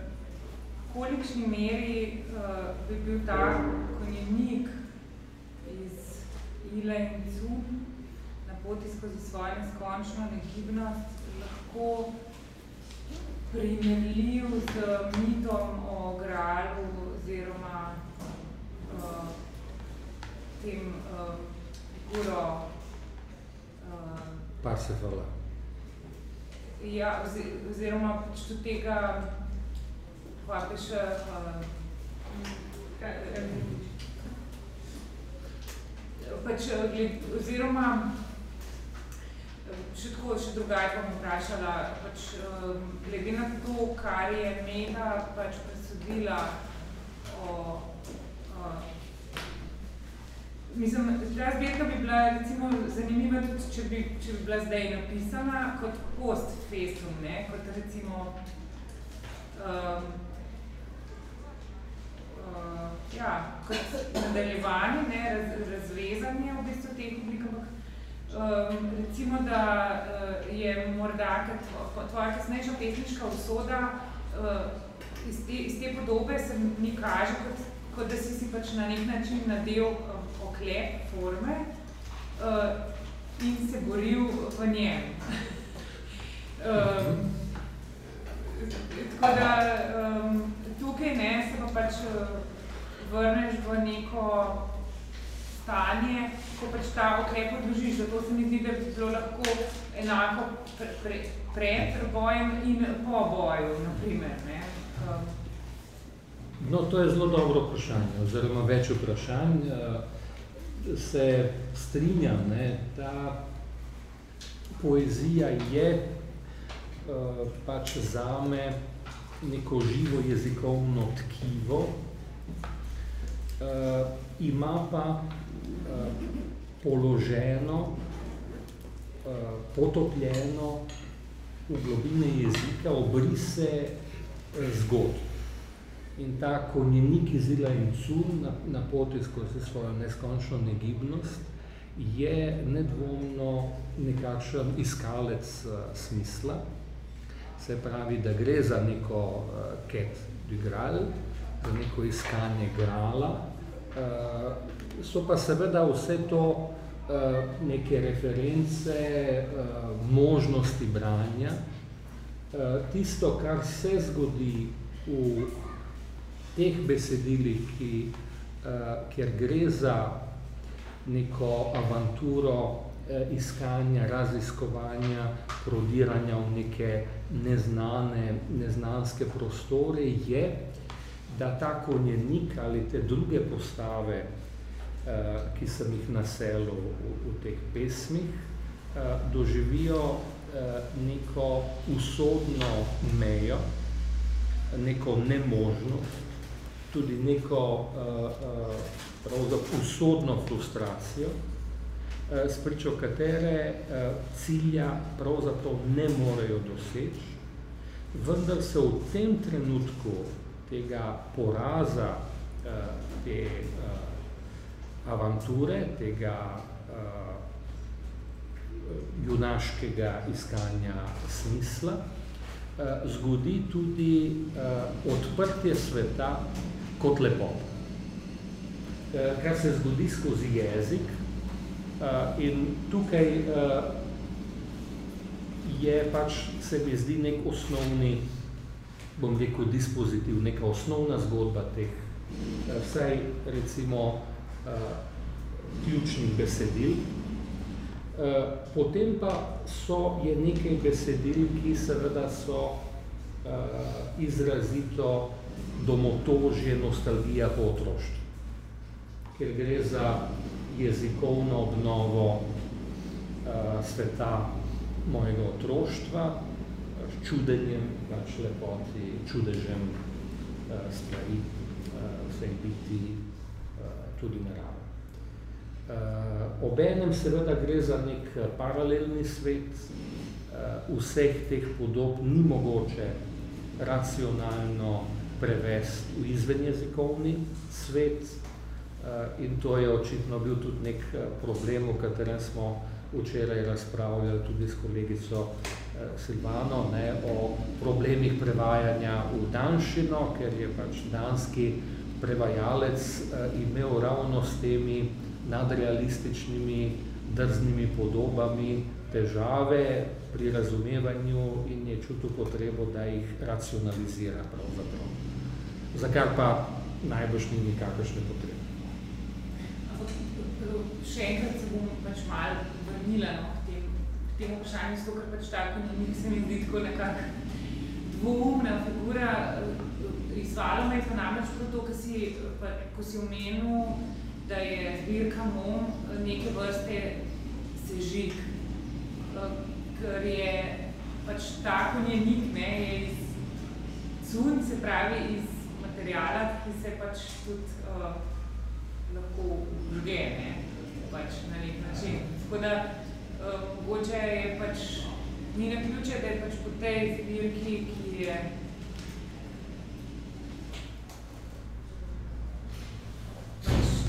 kolikšni meri uh, bi bil ta konjenik Ile in Cu na poti skozi svojo neskončno negibnost lahko primerljiv z mitom o Graalu oziroma uh, tem uh, figuro uh, Parsifala. Ja, oziroma pač do tega papež uh, Pač, oziroma, še tako, še drugače bom vprašala, pač, glede na to, kar je Mega pač presodila o, o Mislim, ta zbirka bi bila recimo zanimiva tudi, če bi, če bi bila zdaj napisana kot post-festum, ne, kot recimo um, uh, ja, kot nadaljevanje, ne, raz, razvezanje v bistvu teh publik, ampak um, recimo, da uh, je morda tvoja kasnejša pesniška usoda uh, iz, te, iz te podobe se mi kaže kot, kot da si si pač na nek način nadel oklep forme uh, in se boril v njem. um, tako da um, tukaj ne, se pa pač vrneš v neko stanje, ko pač ta oklep odložiš, zato se mi zdi, da bi bilo lahko enako pre, pre, pred bojem in po boju, naprimer. Ne? Um, No, to je zelo dobro vprašanje, oziroma več vprašanj. Se strinjam, ne, ta poezija je pač zame neko živo jezikovno tkivo, ima pa položeno, potopljeno v globine jezika obrise zgodb. In ta konjenik iz Ila in Cun na, na poti skozi svojo neskončno negibnost je nedvomno nekakšen iskalec uh, smisla. Se pravi, da gre za neko uh, ket du gral, za neko iskanje grala. Uh, so pa seveda vse to uh, neke reference, uh, možnosti branja. Uh, tisto, kar se zgodi v teh besedilih, ki, uh, kjer gre za neko avanturo uh, iskanja, raziskovanja, prodiranja v neke neznane, neznanske prostore, je, da ta konjenik ali te druge postave, uh, ki sem jih naselil v, v teh pesmih, uh, doživijo neko usodno mejo, neko nemožnost, tudi neko uh, uh, usodno frustracijo, uh, spričo katere uh, cilja pravzaprav ne morejo doseči, vendar se v tem trenutku tega poraza te avanture, tega junaškega iskanja smisla, zgodi tudi odprtje sveta kot lepota. Eh, kar se zgodi skozi jezik eh, in tukaj eh, je pač, se mi zdi, nek osnovni, bom rekel, dispozitiv, neka osnovna zgodba teh, vsaj recimo ključnih besedil. Potem pa so, je nekaj besedil, ki seveda so izrazito domotožje, nostalgija po otroštvu. Ker gre za jezikovno obnovo uh, sveta mojega otroštva, s čudenjem, pač lepoti, čudežem uh, stvari, uh, vseh biti, uh, tudi narave. Uh, obenem seveda gre za nek paralelni svet, uh, vseh teh podob ni mogoče racionalno prevesti v izvenjezikovni svet eh, in to je očitno bil tudi nek eh, problem, o katerem smo včeraj razpravljali tudi s kolegico eh, Silvano, ne, o problemih prevajanja v danščino, ker je pač danski prevajalec imel ravno s temi nadrealističnimi drznimi podobami težave pri razumevanju in je čutil potrebo, da jih racionalizira pravzaprav za kar pa najbolj ni nikakršne potrebe. Še enkrat se bom pač malo vrnila no, k tem, k tem vprašanju, zato ker pač tako ni se mi zdi tako nekako dvoumna figura. Izvalo me je pa namreč prav to, ko si, pa, ko si omenil, da je zbirka MOM neke vrste sežik, ker je pač ta konjenik, ne, je iz cun, se pravi iz materijala, ki se pač tudi uh, lahko žge, ne, pač na nek način. Tako da, uh, mogoče je pač, ni na ključe, da je pač po tej zbirki, ki je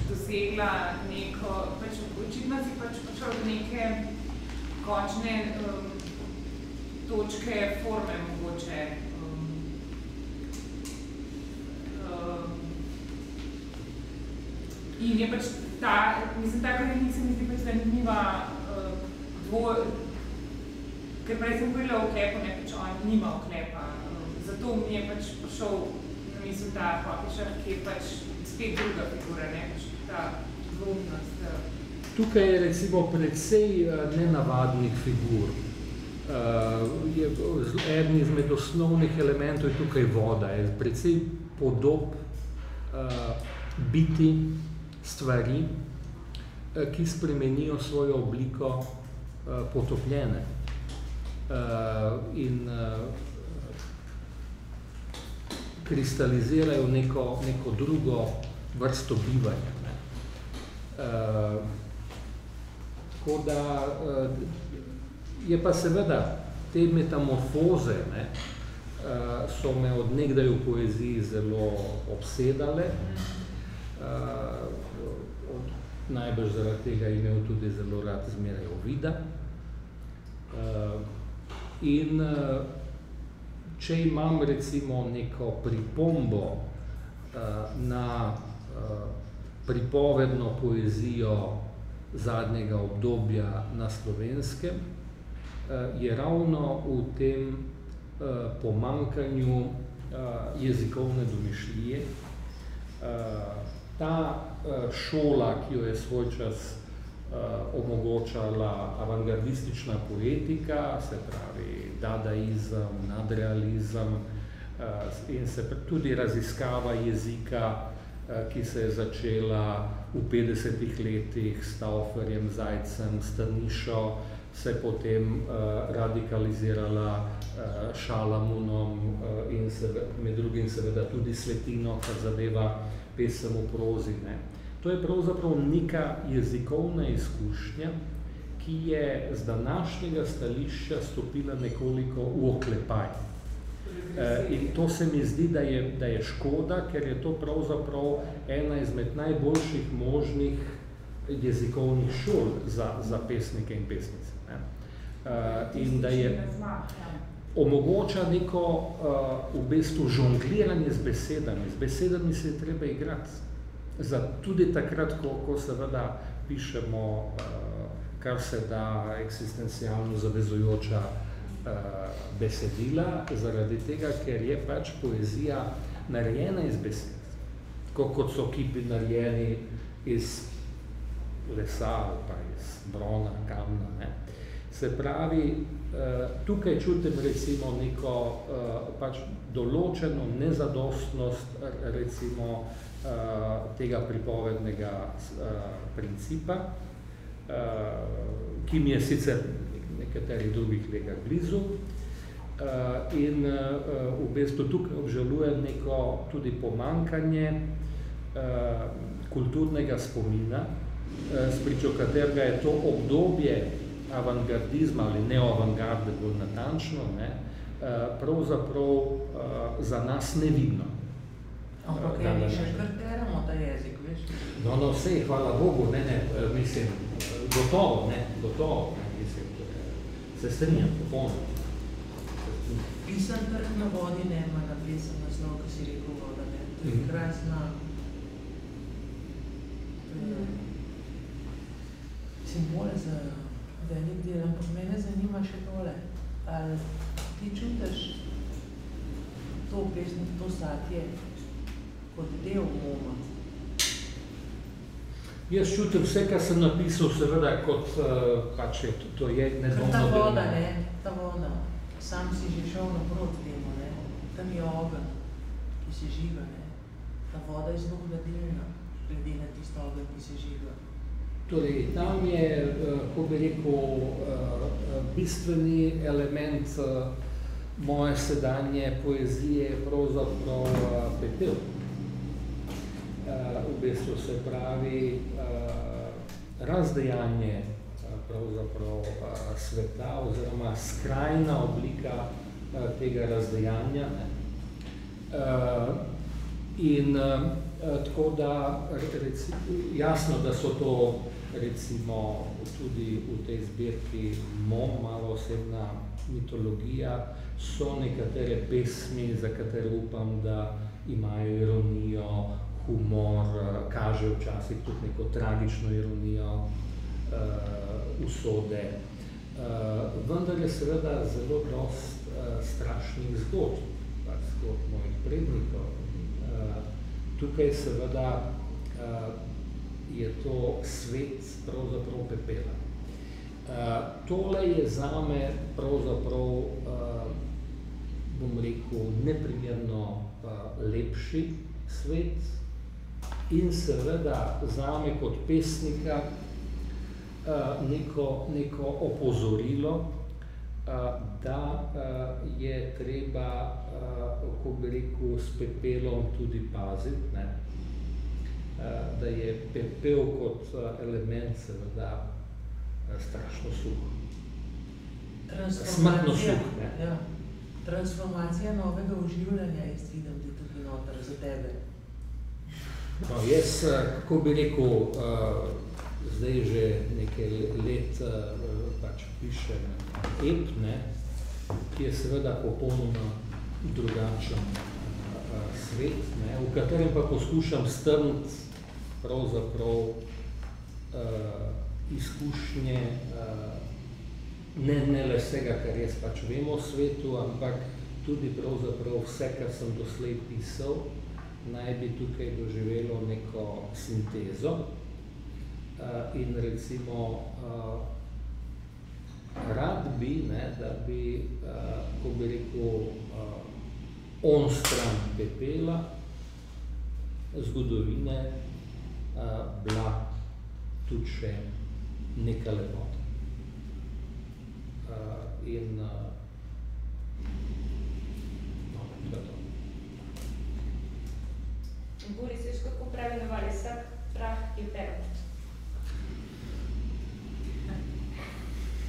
dosegla neko, pač očitno si pač prišel do neke končne um, točke forme mogoče. Um, um, in je pač ta, mislim, ta krajnik se mi zdi pač zanimiva uh, dvo, ker prej sem govorila o oklepu, ne pač on nima oklepa. Um, zato mi je pač prišel na misel ta Papišar, ki je pač spet druga figura, ne pač ta dvomnost. Tukaj je recimo precej nenavadnih figur. Uh, je, eden izmed osnovnih elementov je tukaj voda, je precej podob uh, biti stvari, uh, ki spremenijo svojo obliko uh, potopljene. Uh, in uh, kristalizirajo neko, neko drugo vrsto bivanja. Uh, tako da uh, je pa seveda te metamorfoze ne, uh, so me od nekdaj v poeziji zelo obsedale. Od, najbolj zaradi tega imel tudi zelo rad zmeraj ovida. Uh, in če imam recimo neko pripombo na pripovedno poezijo zadnjega obdobja na slovenskem, je ravno v tem pomankanju jezikovne domišljije. Ta šola, ki jo je svoj čas omogočala avantgardistična poetika, se pravi dadaizem, nadrealizem in se tudi raziskava jezika, Eh, ki se je začela v 50-ih letih s Tauferjem, Zajcem, Strnišo, se potem uh, radikalizirala Šalamunom uh, in se, med drugim seveda tudi Svetino, kar zadeva pesem v prozi. Ne. To je pravzaprav neka jezikovna izkušnja, ki je z današnjega stališča stopila nekoliko v oklepaj. Eh, in to se mi zdi, da je, da je škoda, ker je to pravzaprav ena izmed najboljših možnih jezikovnih šol za, za pesnike in pesnice. Ne. In da je omogoča neko uh, v bistvu žongliranje z besedami. Z besedami se je treba igrati. Za tudi takrat, ko, ko seveda pišemo uh, kar se da eksistencialno zavezujoča uh, besedila, zaradi tega, ker je pač poezija narejena iz besed. Tako kot so kipi narejeni iz lesa ali pa iz brona, kamna. Ne. Se pravi, uh, tukaj čutim recimo neko uh, pač določeno nezadostnost recimo uh, tega pripovednega principa, ki mi je sicer nekaterih drugih legah blizu. In v bistvu tukaj obžalujem neko tudi pomankanje kulturnega spomina, spričo katerega je to obdobje avantgardizma ali neoavantgarde bolj natančno, ne, uh, pravzaprav uh, za nas nevidno. Ampak je še karteramo ta jezik, veš? No, no, vse, hvala Bogu, ne, ne, mislim, gotovo, ne, gotovo, ne, mislim, se strinjam, popolno. Pisan trg na vodi nema napisan naslov, ko si rekel voda, ne. To je Mhm. krasna. To je simbol za velik del, ampak mene zanima še tole. Ali ti čutiš to pesnik, to satje kot del moma? Jaz čutim vse, kar sem napisal, seveda, kot uh, pač je, to, to je Ker nedvomno ta voda, ne, ta voda, sam si že šel naprot temu, ne, tam je ogenj, ki se žiga, ne. Ta voda je zelo hladilna, glede na tisto ogenj, ki se žiga. Torej, tam je, ko bi rekel, bistveni element moje sedanje poezije pravzaprav pepel. V bistvu se pravi razdejanje pravzaprav sveta oziroma skrajna oblika tega razdejanja. In tako da, jasno, da so to recimo tudi v tej zbirki MOM, malo osebna mitologija, so nekatere pesmi, za katere upam, da imajo ironijo, humor, kaže včasih tudi neko tragično ironijo uh, usode. Uh, vendar je seveda zelo dost uh, strašnih zgodb, pač zgodb mojih prednikov. Uh, tukaj seveda uh, je to svet pravzaprav pepela. Uh, tole je zame pravzaprav, uh, bom rekel, neprimerno uh, lepši svet in seveda zame kot pesnika uh, neko, neko opozorilo, uh, da uh, je treba, uh, ko bi rekel, s pepelom tudi paziti, ne? Uh, da je pepel kot element seveda strašno suh. Smrtno suh, ne? Ja. Transformacija novega oživljanja, jaz vidim, da je tukaj noter za tebe. No, jaz, kako bi rekel, zdaj že nekaj let pač pišem ep, ne, ki je seveda popolnoma drugačen svet, ne, v katerem pa poskušam strniti pravzaprav uh, izkušnje, uh, ne, ne le vsega, kar jaz pač vem o svetu, ampak tudi pravzaprav vse, kar sem doslej pisal, naj bi tukaj doživelo neko sintezo. Uh, in recimo, uh, rad bi, ne, da bi, uh, ko bi rekel, uh, on stran pepela, zgodovine, bila tudi še neka lepota. Uh, in uh, no, to je to. Boris, veš, kako pravi navali, vsak prah je pel.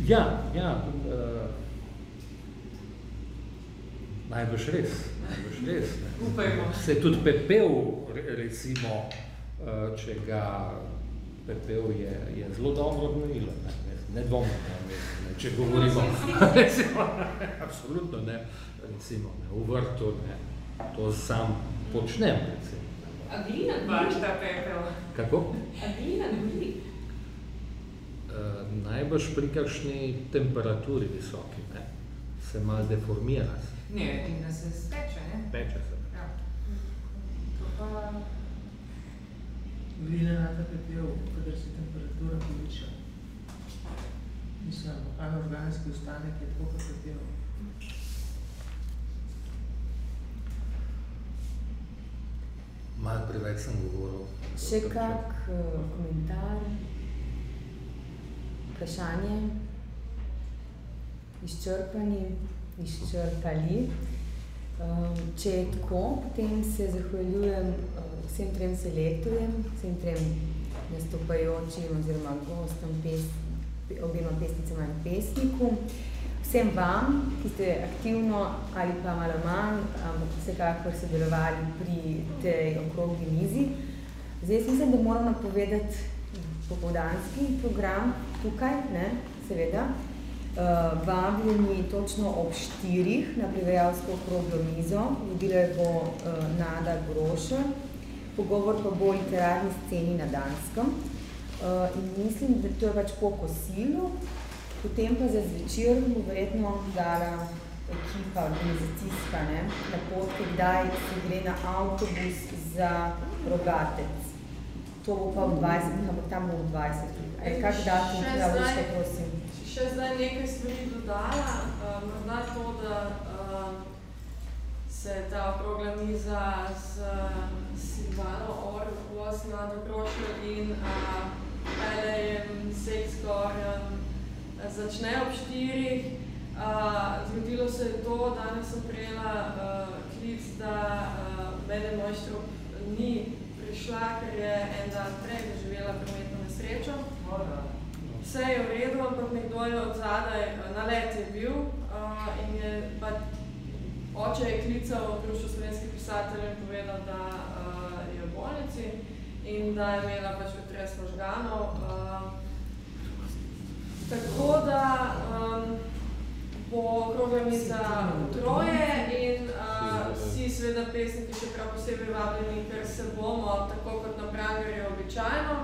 Ja, ja, uh, najbrž res, najbrž res. Ne. Upajmo. Se tudi pepel, recimo, če ga pepel je, je zelo dobro gnojilo, ne, nedvomno, ne, ne, če govorimo, recimo, absolutno ne, recimo, ne, v vrtu, ne, to sam počnem, recimo. A glina Baš ta pepel. Kako? A glina gori? Uh, najbrž pri kakšni temperaturi visoki, ne, se malo deformira. Ne, in da se speče, ne? Peče se. Ja. To pa... Na ta pepel, kadar se temperatura poviša. Mislim, anorganski ostanek je tako kot pepel. Malo preveč sem govoril. Še kak uh, komentar, vprašanje? Izčrpani, izčrpali. Um, če je tako, potem se zahvaljujem uh, vsem trem selektorjem, vsem trem nastopajočim oziroma gostom, pes, obima pesnicama in pesniku. Vsem vam, ki ste aktivno ali pa malo manj, ampak vsekakor sodelovali pri tej okrogli mizi. Zdaj mislim, da moram napovedati popoldanski program tukaj, ne, seveda. Uh, vabljeni točno ob štirih na prevajalsko okroglo mizo, vodila je bo uh, Nada Groša, pogovor pa bo o literarni sceni na Danskem. Uh, in mislim, da to je pač po kosilu, potem pa za zvečer bo verjetno dala ekipa organizacijska, ne, na potke, kdaj se gre na avtobus za Rogatec. To bo pa v 20, ampak tam bo v 20. E, kak datum, ja, večte, prosim. Še zdaj nekaj stvari dodala, uh, morda to, da uh, se ta okrogla miza z Silvano Orvos nadokrošil in Alejem Sexgorjem začne ob štirih. Uh, zgodilo se je to, danes sem prijela uh, klic, da uh, Mede Mojštrup ni prišla, ker je en dan prej doživela prometno nesrečo. Vse je v redu, ampak nekdo je od zadaj, na let je bil uh, in je pa oče je klical društvo slovenskih pisateljev in povedal, da uh, je v bolnici in da je imela pač pretres možganov. Uh, tako da um, bo okrogla miza troje in uh, vsi seveda pesniki še prav posebej vabljeni, ker se bomo, tako kot na Prangerju običajno,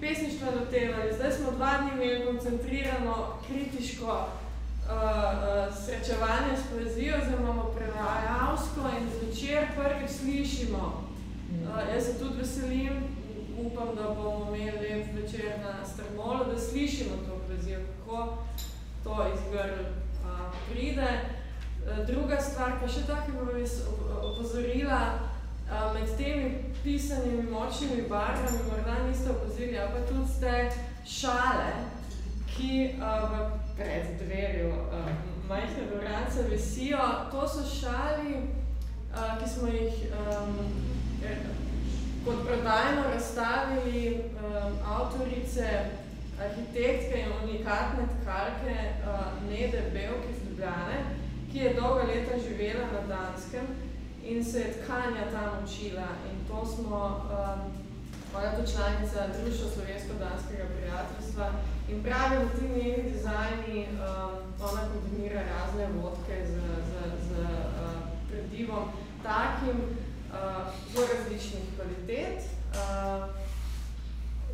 pesništvo lotevali. Zdaj smo dva dni imeli koncentrirano, kritiško uh, uh, srečevanje s poezijo, zdaj imamo prevajalsko in zvečer prvič slišimo. Uh, jaz se tudi veselim, upam, da bomo imeli lep večer na Strmolu, da slišimo to poezijo, kako to iz grl uh, pride. Uh, druga stvar, pa še tako bi opozorila, med temi pisanimi močnimi barvami, morda niste opozorili, ali pa tudi ste šale, ki v pred dverjo uh, majhne dvorance visijo. To so šali, ki smo jih kot prodajno razstavili avtorice, arhitektke in unikatne tkalke uh, Nede Belk iz Ljubljane, ki je dolga leta živela na Danskem in se je tkanja tam učila. In to smo, um, je to članica Društva slovensko-danskega prijateljstva in pravi, da ti njeni dizajni, um, ona kombinira razne vodke z, z, z uh, predivom takim, uh, zelo različnih kvalitet. Uh,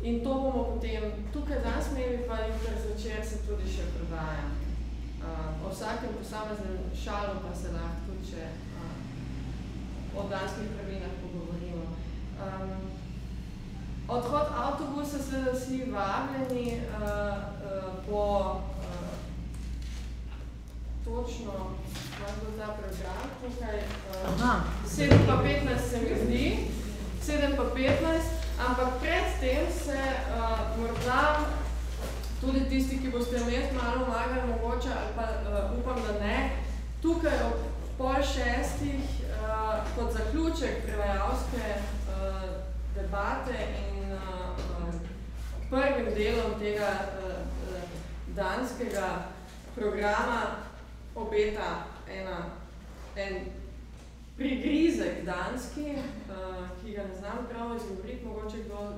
in to bomo potem tukaj danes imeli, pa jutri zvečer se tudi še prodaja. Uh, o vsakem posameznem šalu pa se lahko tudi še o danskih pravinah pogovorimo. Um, odhod avtobusa seveda vsi vabljeni uh, uh, po uh, točno kaj bo ta program, tukaj uh, 7 pa 15 se mi zdi, 7 pa 15, ampak pred tem se uh, morda tudi tisti, ki boste imeti malo magali mogoče, ali pa uh, upam, da ne, tukaj ob pol šestih uh, kot zaključek prevajalske uh, debate in uh, prvim delom tega uh, danskega programa obeta ena, en prigrizek danski, uh, ki ga ne znam prav izgovoriti, mogoče kdo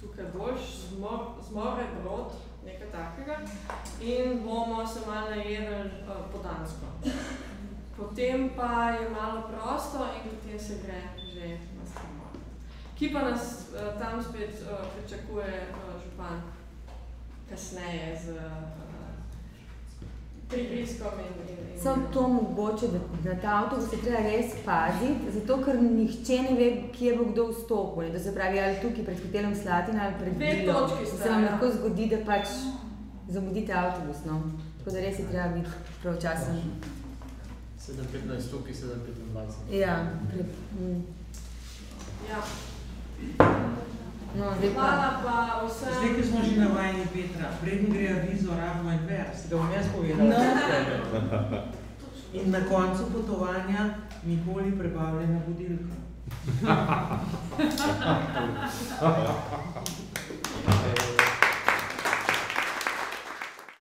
tukaj boljš, zmor, zmore brod, nekaj takega, in bomo se malo najedli uh, po dansko. Potem pa je malo prosto in potem se gre že na strmo. Ki pa nas uh, tam spet uh, pričakuje uh, župan kasneje z uh, Sam to mogoče, da na ta avtobus je treba res paziti, zato ker nihče ne ve, kje bo kdo vstopil. Da se pravi, ali tukaj pred hotelom Slatina ali pred Bilo. Se vam lahko zgodi, da pač zamudite avtobus. No? Tako da res je treba biti pravočasen. 7.15 tukaj, 7.25. Ja. Pre, mm. ja. No, zdaj pa. pa vse. Zdaj, ki smo že navajeni Petra, preden gre avizo, rabimo en vers, da bom jaz povedala. No. In na koncu potovanja nikoli prebavljena budilka.